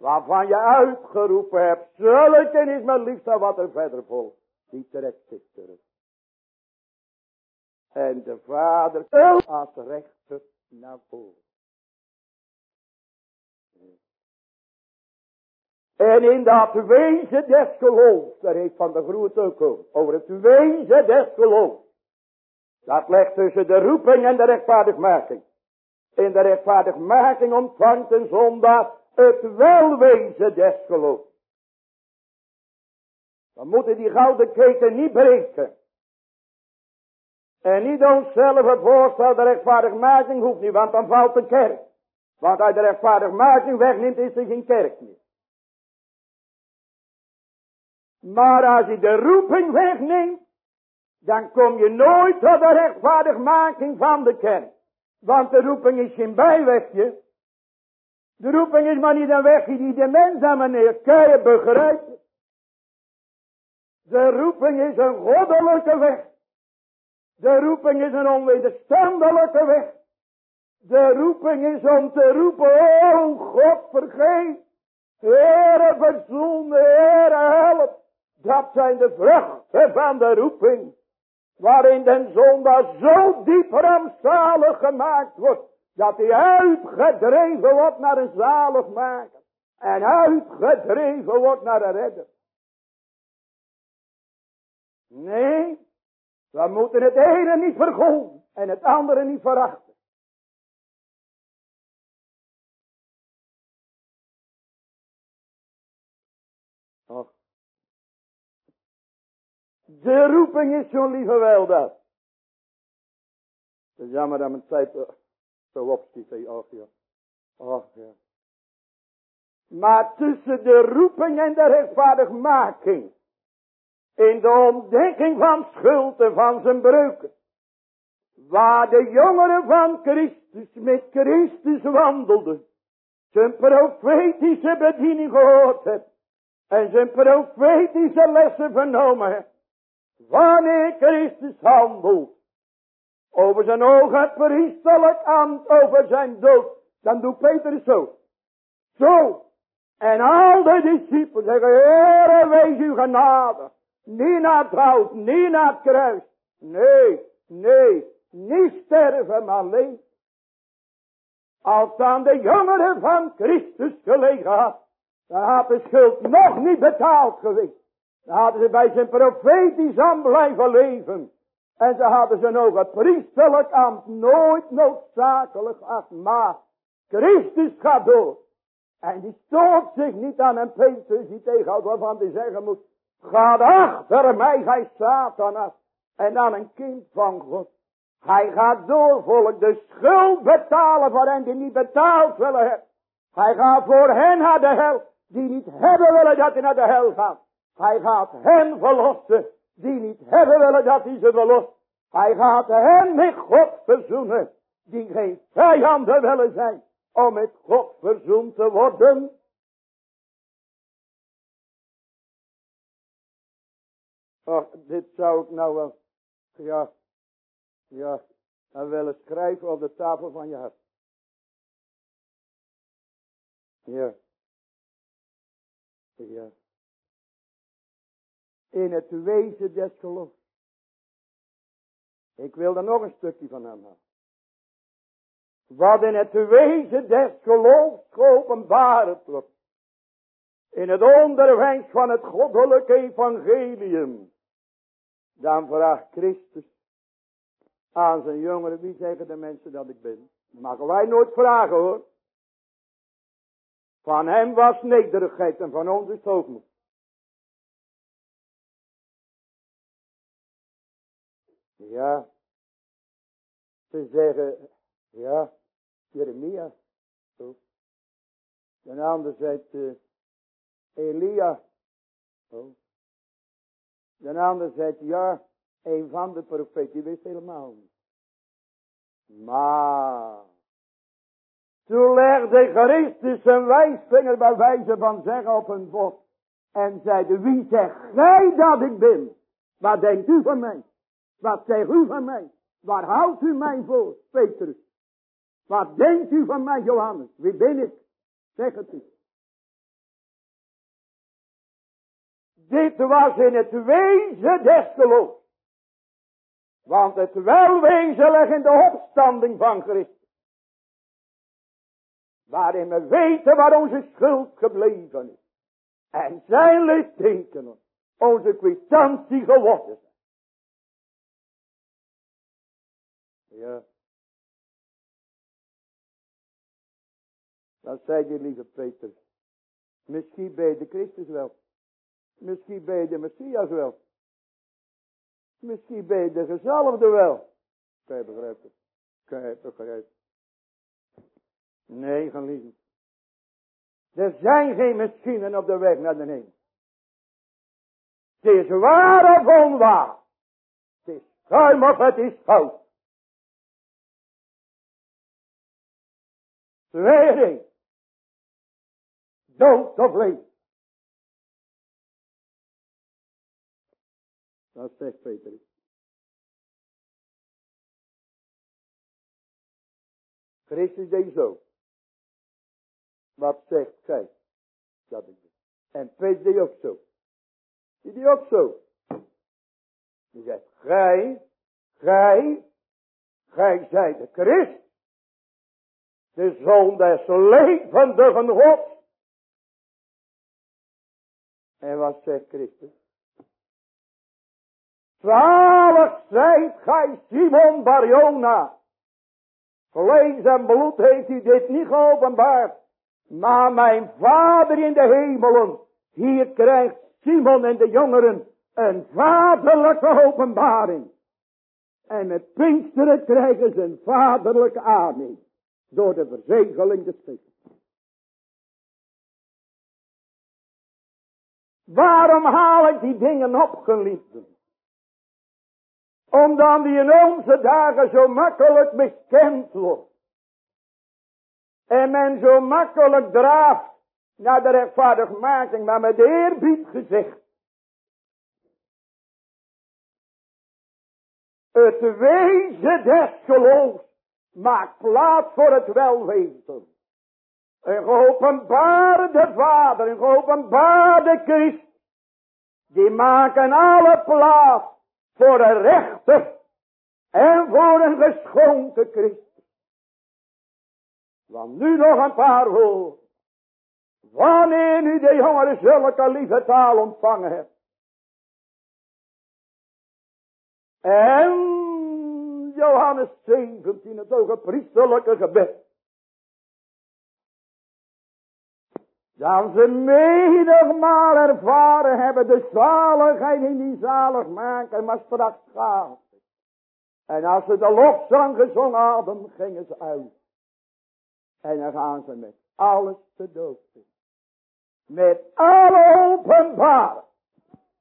waarvan je uitgeroepen hebt, zulke is mijn liefde wat er verder volgt, die trekt zich terug. En de vader als rechter naar voren. En in dat wezen des geloofs, daar heeft Van de Groet ook over, over het wezen des geloofs. Dat legt tussen de roeping en de rechtvaardigmaking. In de rechtvaardigmaking ontvangt een zondaar het welwezen des geloofs. We moeten die gouden keten niet breken. En niet onszelf het voorstel, de rechtvaardigmaking hoeft niet, want dan valt de kerk. Want uit de rechtvaardigmaking wegneemt, is er geen kerk meer. Maar als je de roeping wegneemt, dan kom je nooit tot de rechtvaardigmaking van de kerk. Want de roeping is geen bijwegje. De roeping is maar niet een wegje die de mens aan meneer kan je begrijpen. De roeping is een goddelijke weg. De roeping is een onwederstandelijke weg. De roeping is om te roepen, oh God vergeet. Heere verzoen, Heere help. Dat zijn de vruchten van de roeping. Waarin den zondaar zo diep rampzalig gemaakt wordt. Dat hij uitgedreven wordt naar een zaligmaker. En uitgedreven wordt naar een redder. Nee, we moeten het ene niet vergooien en het andere niet verachten. De roeping is zo'n lieve wel dat. Het is jammer dat mijn tijd zo opschiet. Och ja. Och ja. Maar tussen de roeping en de rechtvaardigmaking in de ontdekking van schuld en van zijn breuken. Waar de jongeren van Christus met Christus wandelden. Zijn profetische bediening gehoord heeft. En zijn profetische lessen vernomen heeft. Wanneer Christus handelt. Over zijn ogen het priesterlijk ambt. Over zijn dood. Dan doet Peter zo. Zo. En al de discipelen zeggen. Heere wees u genade. Niet naar het hout, niet naar het kruis. Nee, nee, niet sterven, maar leven. Als dan de jongeren van Christus gelegen had, dan had de schuld nog niet betaald geweest. Dan hadden ze bij zijn profetisch aan blijven leven. En ze hadden zijn ook het priesterlijk ambt nooit noodzakelijk. Maar Christus gaat door. En die stoort zich niet aan een Petrus die tegenhoudt waarvan hij zeggen moet. Gaat achter mij, gij Satanas. En dan een kind van God. Hij gaat door volk de schuld betalen voor hen die niet betaald willen hebben. Hij gaat voor hen naar de hel die niet hebben willen dat hij naar de hel gaat. Hij gaat hen verlossen die niet hebben willen dat hij ze verlost. Hij gaat hen met God verzoenen die geen vijanden willen zijn om met God verzoend te worden. Ach, dit zou ik nou wel, ja, ja, en willen schrijven op de tafel van je hart. Ja. Ja. In het wezen des geloofs. Ik wil er nog een stukje van aanhalen. Wat in het wezen des geloofs geopenbaard wordt. In het onderwijs van het goddelijke evangelium. Dan vraagt Christus aan zijn jongeren, wie zeggen de mensen dat ik ben? Mogen wij nooit vragen hoor. Van hem was nederigheid en van ons is hoogmoed. Ja. Ze zeggen, ja, Jeremia. Zo. Ander zegt, uh, Elia. Zo. De ander zegt, ja, een van de profeten, die wist helemaal niet. Maar, toen legde Christus zijn wijsvinger bij wijze van zeggen op een bos. En zeide, wie zegt gij dat ik ben? Wat denkt u van mij? Wat zegt u van mij? Waar houdt u mij voor, Petrus? Wat denkt u van mij, Johannes? Wie ben ik? Zeg het u. Dit was in het wezen des geloofs. Want het welwezen ligt in de opstanding van Christus. Waarin we weten waar onze schuld gebleven is. En zijn lichttekenen onze kwitantie geworden. Ja. Dat zei je lieve Peter. Misschien bij de Christus wel. Misschien bij de Messias wel. Misschien bij de gezalfde wel. Kan je begrijpen? Kan je begrijpen? Nee, geliefd. Er zijn geen machines op de weg naar de hemel. Het is waar of onwaar. Het is schuim of het is fout. Tweede. Dood of leven. Dat zegt Peter. Christus deed zo. Wat zegt gij? Dat ik En Peter deed ook zo. Die deed ook zo. Die zegt, gij, gij, gij zijt de Christ. De zoon des levendigen God. En wat zegt Christus? Zalig zijt gij Simon Barjona. Vlees en bloed heeft u dit niet geopenbaard. Maar mijn vader in de hemelen. Hier krijgt Simon en de jongeren een vaderlijke openbaring. En met Pinksteren krijgen ze een vaderlijke ademing. Door de verzegeling des Christus. Waarom haal ik die dingen op, geliefden? Omdat die in onze dagen zo makkelijk bekend wordt. En men zo makkelijk draaft naar de rechtvaardigmaking, maar met eerbied gezegd. Het wezen des geloofs maakt plaats voor het welweten. Een geopenbaarde vader, een geopenbaarde Christ, die maken alle plaats voor een rechter en voor een geschonken Christus. Want nu nog een paar woorden. Wanneer nu de jongeren zulke lieve taal ontvangen hebt. En Johannes 17, het priesterlijke gebed. Dan ze menigmaal ervaren hebben de zaligheid in die zalig maken, maar straks gaat. En als ze de lofzang gezongen hadden, gingen ze uit. En dan gaan ze met alles te dood. Met alle openbaar.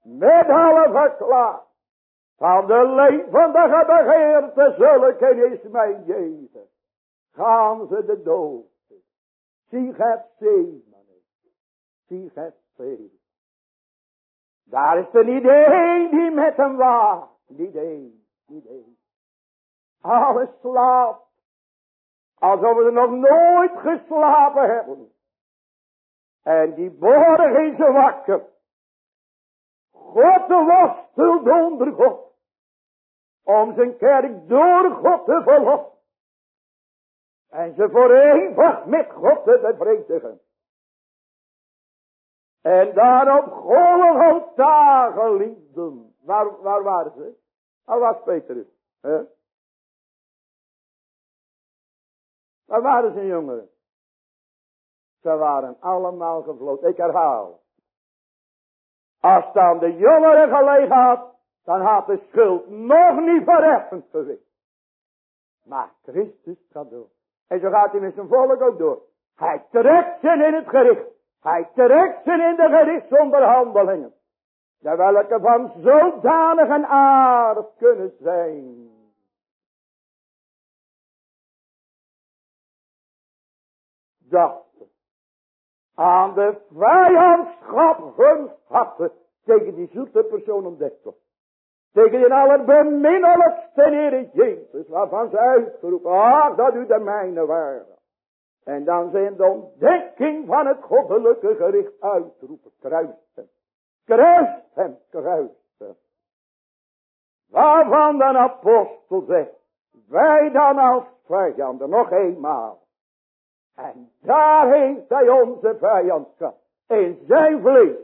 Met alle verklaar. Van de levendige begeerte zulke is mijn Jezus. Gaan ze de dood. Zie het zee, Zie het zee. Daar is er niet één die met hem was. Niet één, niet één. Alles slaapt. Alsof we nog nooit geslapen hebben. En die borg is wakker. God worstelt onder God. Om zijn kerk door God te verlossen. En ze voor eeuwig met God te bevredigen. En daarop Golgotha geliefden. Waar, waar waren ze? Waar was Petrus? Hè? Waar waren ze jongeren? Ze waren allemaal gevloten. Ik herhaal. Als dan de jongeren gelegen had, dan had de schuld nog niet verheffend geweest. Maar Christus gaat door. En zo gaat hij met zijn volk ook door. Hij trekt ze in het gericht. Hij trekt ze in de gerichtsonderhandelingen. De welke van zodanige aard kunnen zijn. Dat aan de vijandschap gunst hadden tegen die zoete persoon ontdekt wordt. Tegen die allerbeminnelijkste Heer Jezus. Waarvan ze uitgeroepen. Ah, dat u de mijne waren. En dan zijn de ontdekking van het goddelijke gericht uitroepen. Kruis hem. Kruis hem. Kruis hem. Waarvan de apostel zegt. Wij dan als vijanden. Nog eenmaal. En daar heeft hij onze vijandschap. In zijn vlees.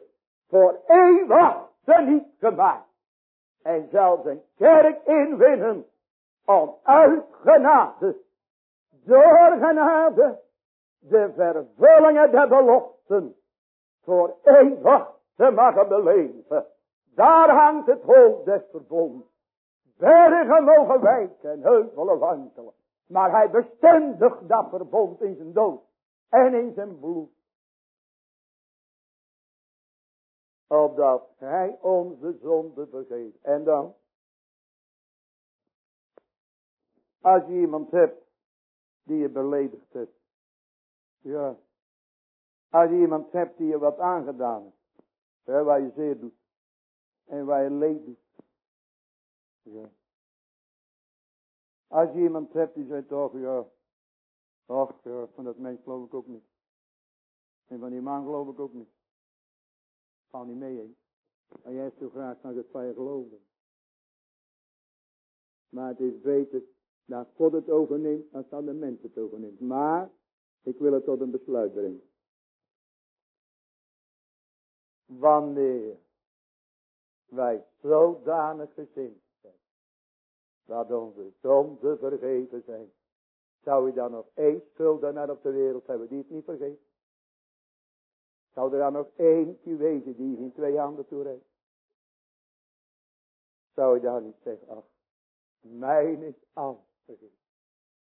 Voor eeuwig niet gemaakt. En zelfs een kerk inwinnen. Om uit genade. Door genade de vervullingen der beloften voor eeuwig te mogen beleven. Daar hangt het hoofd des verbonds. Bergen mogen wijken en heuvelen wankelen. Maar hij bestendigt dat verbond in zijn dood en in zijn bloed. Opdat hij onze zonde vergeet. En dan. Als je iemand hebt die je beledigd hebt. Ja. Als je iemand hebt die je wat aangedaan heeft. Waar je zeer doet. En waar je leed doet. Ja. Als je iemand hebt die zegt toch, ja. Och, ja, van dat mens geloof ik ook niet. En van die man geloof ik ook niet. Ga niet mee, hè. En jij zo graag naar het van je geloven. Maar het is beter dat God het overneemt, als dat de mens het overneemt. Maar ik wil het tot een besluit brengen. Wanneer wij zodanig gezind zijn, dat onze zonden vergeven zijn, zou u dan nog één naar op de wereld hebben die het niet vergeet? Zou er dan nog eentje wezen die in twee handen toereikt? Zou u dan niet zeggen, ach, mijn is al vergeven.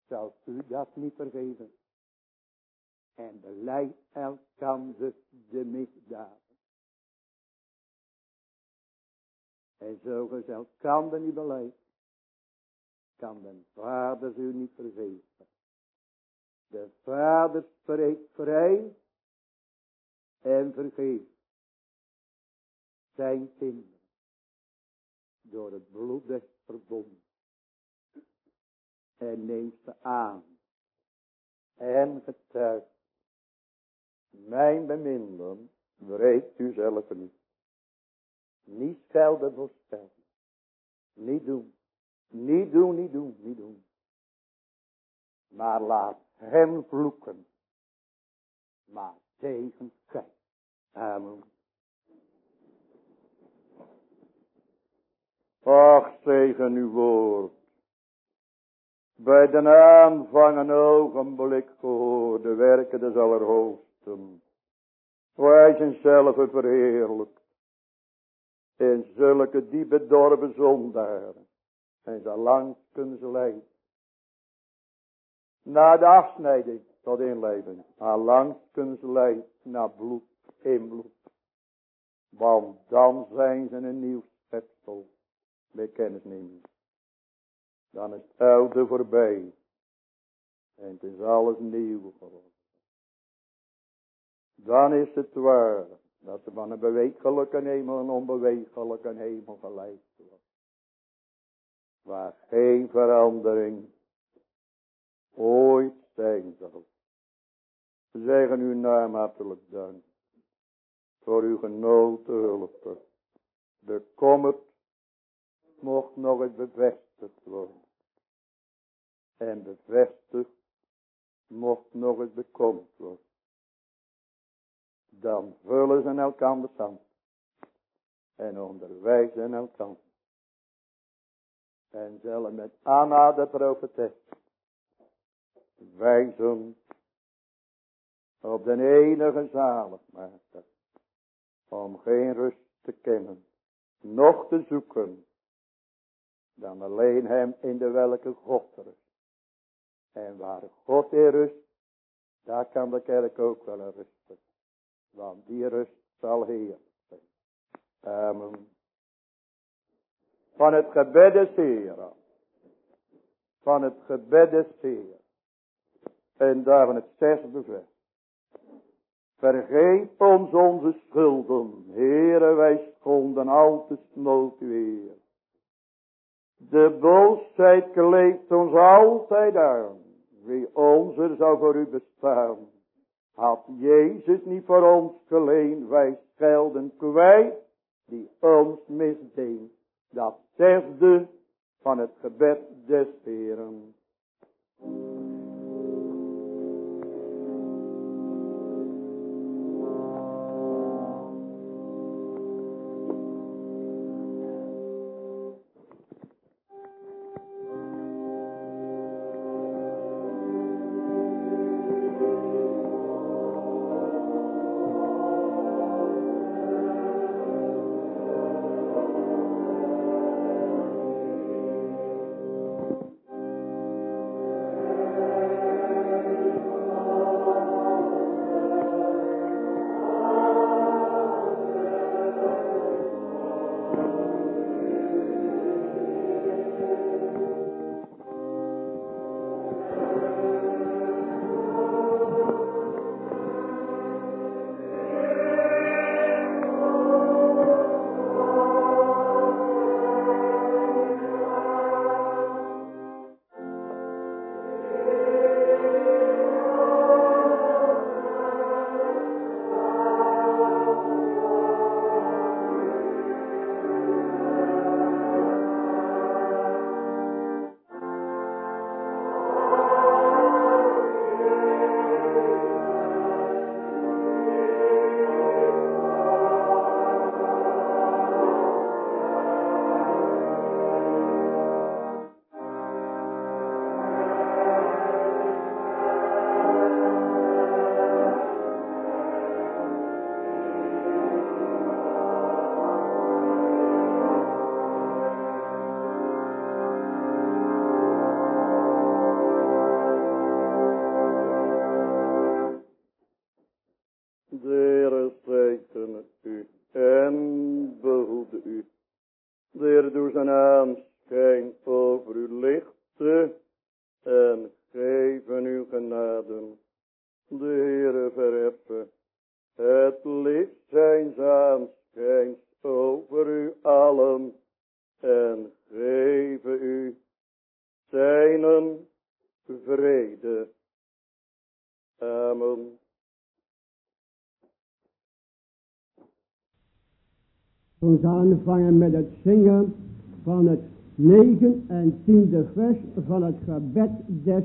Zou u dat niet vergeven? en beleid elkander de misdaden. En zo ge elkander niet beleid, kan de vader u niet vergeven. De vader spreekt vrij en vergeeft zijn kinderen door het bloed des verbonds en neemt ze aan en getuigt mijn beminden, breekt u zelf niet. Niet schelden voor schelden. Niet doen. Niet doen, niet doen, niet doen. Maar laat hem vloeken. Maar tegen gij. Amen. Ach, zegen uw woord. Bij de aanvang een ogenblik gehoorde werken des Allerhoogsten Wij zijn zelf verheerlijk. In zulke die bedorven zondaren. En zo lang kunnen ze. Na de afsnijding tot inleven. Maar lang kunnen ze naar bloed in bloed. Want dan zijn ze een nieuw schepsel. Bij kennisneming. Dan is het oude voorbij. En het is alles nieuw geworden. Dan is het waar dat er van een bewegelijke hemel een onbewegelijke hemel geleid wordt. Waar geen verandering ooit zijn zal. We zeggen uw naam hartelijk dank. Voor uw genoten hulp. De kommer mocht nog eens bevestigd worden. En bevestigd mocht nog eens bekomen worden dan vullen ze elkaar stand. En onderwijzen elkaar. En zullen met Anna de profetes wijzen op de enige zaligmaker. Om geen rust te kennen, noch te zoeken, dan alleen hem in de welke God rust. En waar God in rust, daar kan de kerk ook wel rusten. Want die rust zal Heer zijn. Amen. Van het gebed des. Van het gebed des. En daarvan het zesde vers. Vergeef ons onze schulden, Heere, wij schonden al te snood weer. De boosheid kleeft ons altijd aan. Wie ons er zou voor u bestaan. Had Jezus niet voor ons geleen, wij schelden kwijt die ons misdeen. Dat zesde van het gebed des Heren. Aanvangen met het zingen van het 9 en tiende vers van het gebed des